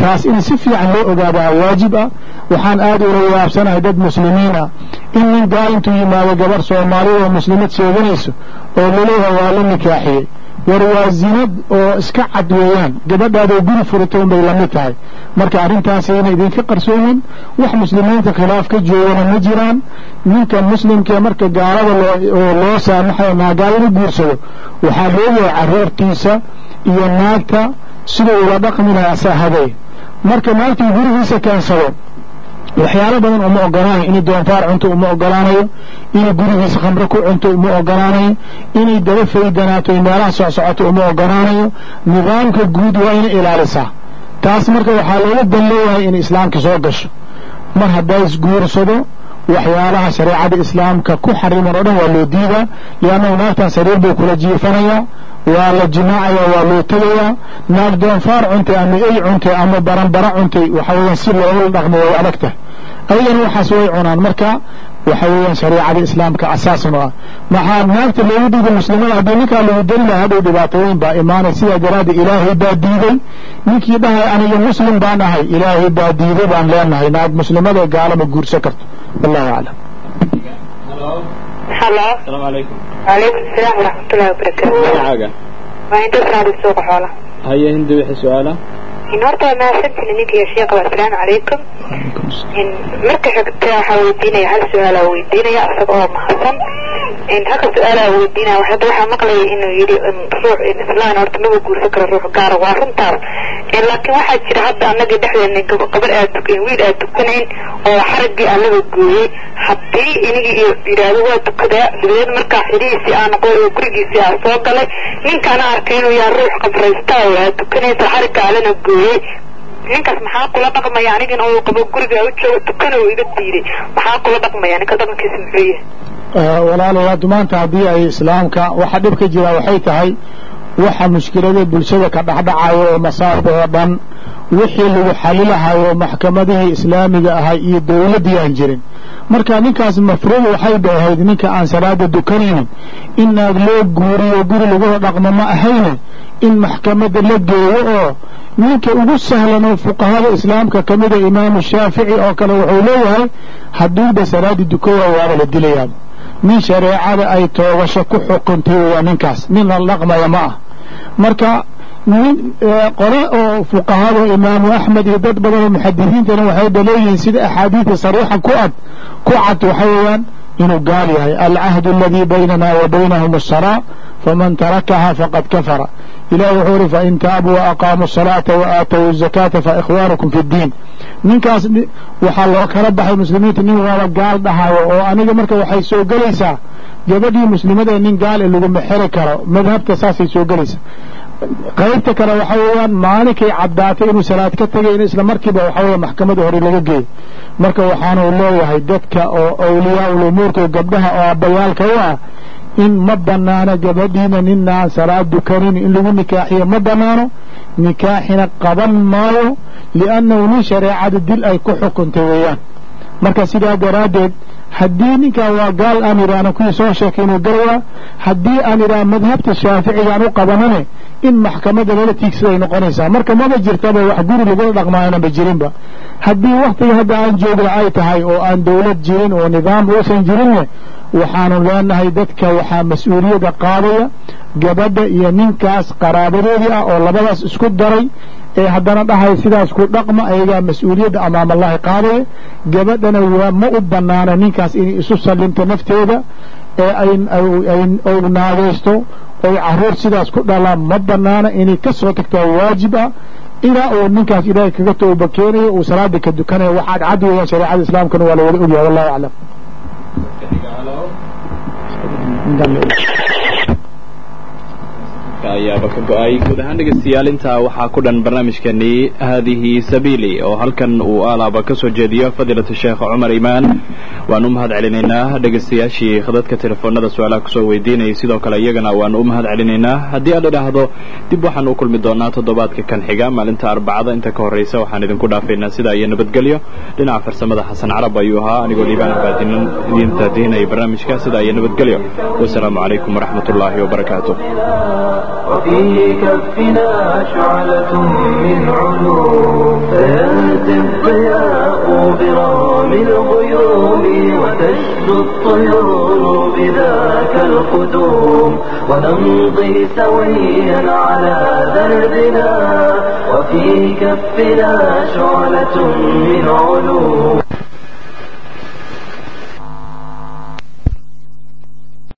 taas in si fiican loo ogaadaa waajib ah. Waxaan aad ula yaabsanahay dad muslimiin ah in nin gaal yimaado gabar soomaalida oo muslimad sheeganayso oo la leeyahay waa la nikaaxiyey war waa zinad oo iska cad weeyaan. Gabadhaadoo guri furatay unbay la mid tahay. Marka arrintaasi inay idinka qarsoomin wax muslimiinta khilaaf ka joogana ma jiraan. Ninka muslimkee marka gaalada oo loo saamaxayo naagaalada guursado waxaa looyahay carruurtiisa iyo naagta siduu ula dhaqmi lahay asaa haday marka naagtuu gurigiisa keensado waxyaalo badan uma ogolaanayo inay doonfaar cunto uma ogolaanayo inay gurigiisa khamre ku cunto uma ogolaanayo inay daba faydanaato meelaha socsocoto uma ogolaanayo nidaamka guud waa inay ilaalisaa. Taas marka waxaa looga dan leeyahay inay islaamka soo gasho. Mar hadday isguursado waxyaalaha shareecada islaamka ku xariman oo dhan waa loo diidaa. Liannahu naagtan sariir buu kula jiifanayaa waa la jimaacaya waa loo tegayaa naag doonfaar cuntay ama ey cuntay ama baranbara cuntay waxa weeyaan si loogula dhaqmo way adag tahay ayagana waxaas way cunaan. Marka waxa weeyaan shareecada islaamka asaasan oo ah maxaa naagta loogu diiday muslimada haddii ninkaa lagu dali laha hadhow dhibaatooyin baa imaanay. Sidaa daraaddeed ilaahay baa diiday. Ninkii dhahay aniga muslim baan ahay ilaahay baa diiday baan leenahay. Naag muslimada gaalama guursan karto. Wallahu aclam halo asalaamu calaykum calaykum asalaam waraxmatullahi wabarakaatu magacaaga waa inta saali suuqa xoola haye hindi wixii su'aala. In horta waa mahadsantihin ninkiiyo sheekha assalaamu calaykum in marka xigta waxaa weydiinaya hal su'aalaa weydiinaya isaga oo mahadsan in halka su'aalaa weydiinaya hadda waxaa maqlaya inuu yidhi ruux islaan horta maba guursan karo ruux gaara waa runtaas laakiin waxaa jira hadda anagii dhexdeena gabar aad wiil aad tukanayn oo xaraggii allaga gooyey haddii inigii yidhaahdo waa tukadaa dabadeed markaa xidhihiisii aa noqday oo gurigiisii aa soo galay ninkaana arkay inuu yahay ruux qabraysta oo aad tukanaysa xarigga allana gooyey ninkaas maxaa kula dhaqmaya anigina uu qabo guriga u joogo tukana uu iga diiday maxaa kula dhaqmaya ninka dhaqankiisa muxuu yahay walaalayaadu maanta haddii ay islaamka waxa dhib ka jira waxay tahay waxa mushkilada bulshada ka dhexdhacayo oo masaa'ib oo dhan wixii lagu xalilahayo maxkamadihii islaamiga ahay iyo dowladdii aan jirin. Marka ninkaas mafruud waxay ba ninka aan salaada dukanaynin in naag loo guuriyo guri lagula dhaqmo ma ahayne in maxkamadda la geeyo oo ninka ugu sahlan oo fuqahada islaamka ka mida imaamu shaafici oo kale wuxuu leeyahay hadduuba salaadii dukowa waaba la dilayaaba nin shareecada ay toogasho ku xukuntay waa ninkaas. Nin la dhaqmaya ma ah. Marka nin qole oo fuqahada imaamu axmed iyo dad badan oo muxadisiintana waxayba leeyihiin sida axaadiida sariixa ku ad ku cad waxa weeyaan inuu gaal yahay alcahdu aladii baynana wa baynahum asalaa faman tarakaha faqad kafara. Ilahi wuxuu ihi fain taabuu waaqaamuu asalaata wa aatow azakaata faikhwaanukum fi ddiin. Ninkaas waxaa loo kala baxay muslimiinta nin waaba gaal dhahayo oo aniga marka waxay soo gelaysaa gabadhii muslimada nin gaal e laguma xeri karo madhabta saasay soo gelaysaa qaybta kale waxa weeyaan maalinkay caddaatay inuu salaad ka tegay in isla markiiba waxa weya maxkamadda hore laga geeyo marka waxaanu leeyahay dadka oo awliyaa ul umuurka gabdhaha oo abbayaalka u ah in ma banaano gabadhiina ninaan salaad dukanin in lagu nikaaxiyo ma banaano nikaaxina qaban maayo liannahu nin shareecada dil ay ku xukuntay weeyaan. Marka sidaa daraaddeed haddii ninkan waa gaal aan idhaahno kuwii soo sheekay inuu galwaa haddii aan idhaah madhabta shaaficigaan u qabanane in maxkamadda lala tiigsaday noqonaysaa. Marka maba jirtaba wax guri lagula dhaqmaayonaba jirinba. Haddii wakhtiga hadda aan joogna ay tahay oo aan dowlad jirin oo nidaam uusan jirinne waxaanu leenahay dadka waxaa mas'uuliyadda qaadaya gabadha iyo ninkaas qaraabadoodii ah oo labadaas isku daray ee haddana dhahay sidaas ku dhaqma ayagaa mas'uuliyadda amaamallahi qaadaya gabadhana waa ma u bannaana ninkaas inay isu sallimto nafteeda ee ay naagaysto oy carruur sidaas ku dhalaan ma bannaana inay ka soo tagtaa waajib ah ilaa uu ninkaas ilaahay kaga tooba keenayo uu salaada ka dukanayo. Waxaad cad weeyaan shareecada islaamkana waa la wada ogyahay wallahu aclam ayaaba ka go'ay guud ahaan dhegaystayaal waxaa ku dhan barnaamijkanii haadihi sabiili oo halkan uu alaaba ka soo jeediyo fadiilatu sheekh cumar imaan waan u mahad celinaynaa dhegaystayaashii khadadka telefoonada su'aalaha ku soo weydiinayay. Sidoo kale iyagana waan u mahad celinaynaa. Haddii aad idhaahdo dib waxaan u kulmi doonaa toddobaadka kan xiga maalinta arbacada. Inta ka horraysa waxaan idinku dhaafaynaa sidaa iyo nabadgelyo. Dhinaca farsamada xasan carab ayuu ahaa. Anigoo liibaan baadinan idiin taadihinaya barnaamijka sidaa iyo nabadgelyo. Wasalaamu calaykum waraxmat ullaahi wabarakaatu وفي كفنا شعلة من علوم فيأتي الضياء برغم الغيوم وتشدو الطيور بذاك القدوم ونمضي سويا على دربنا وفي كفنا شعلة من علوم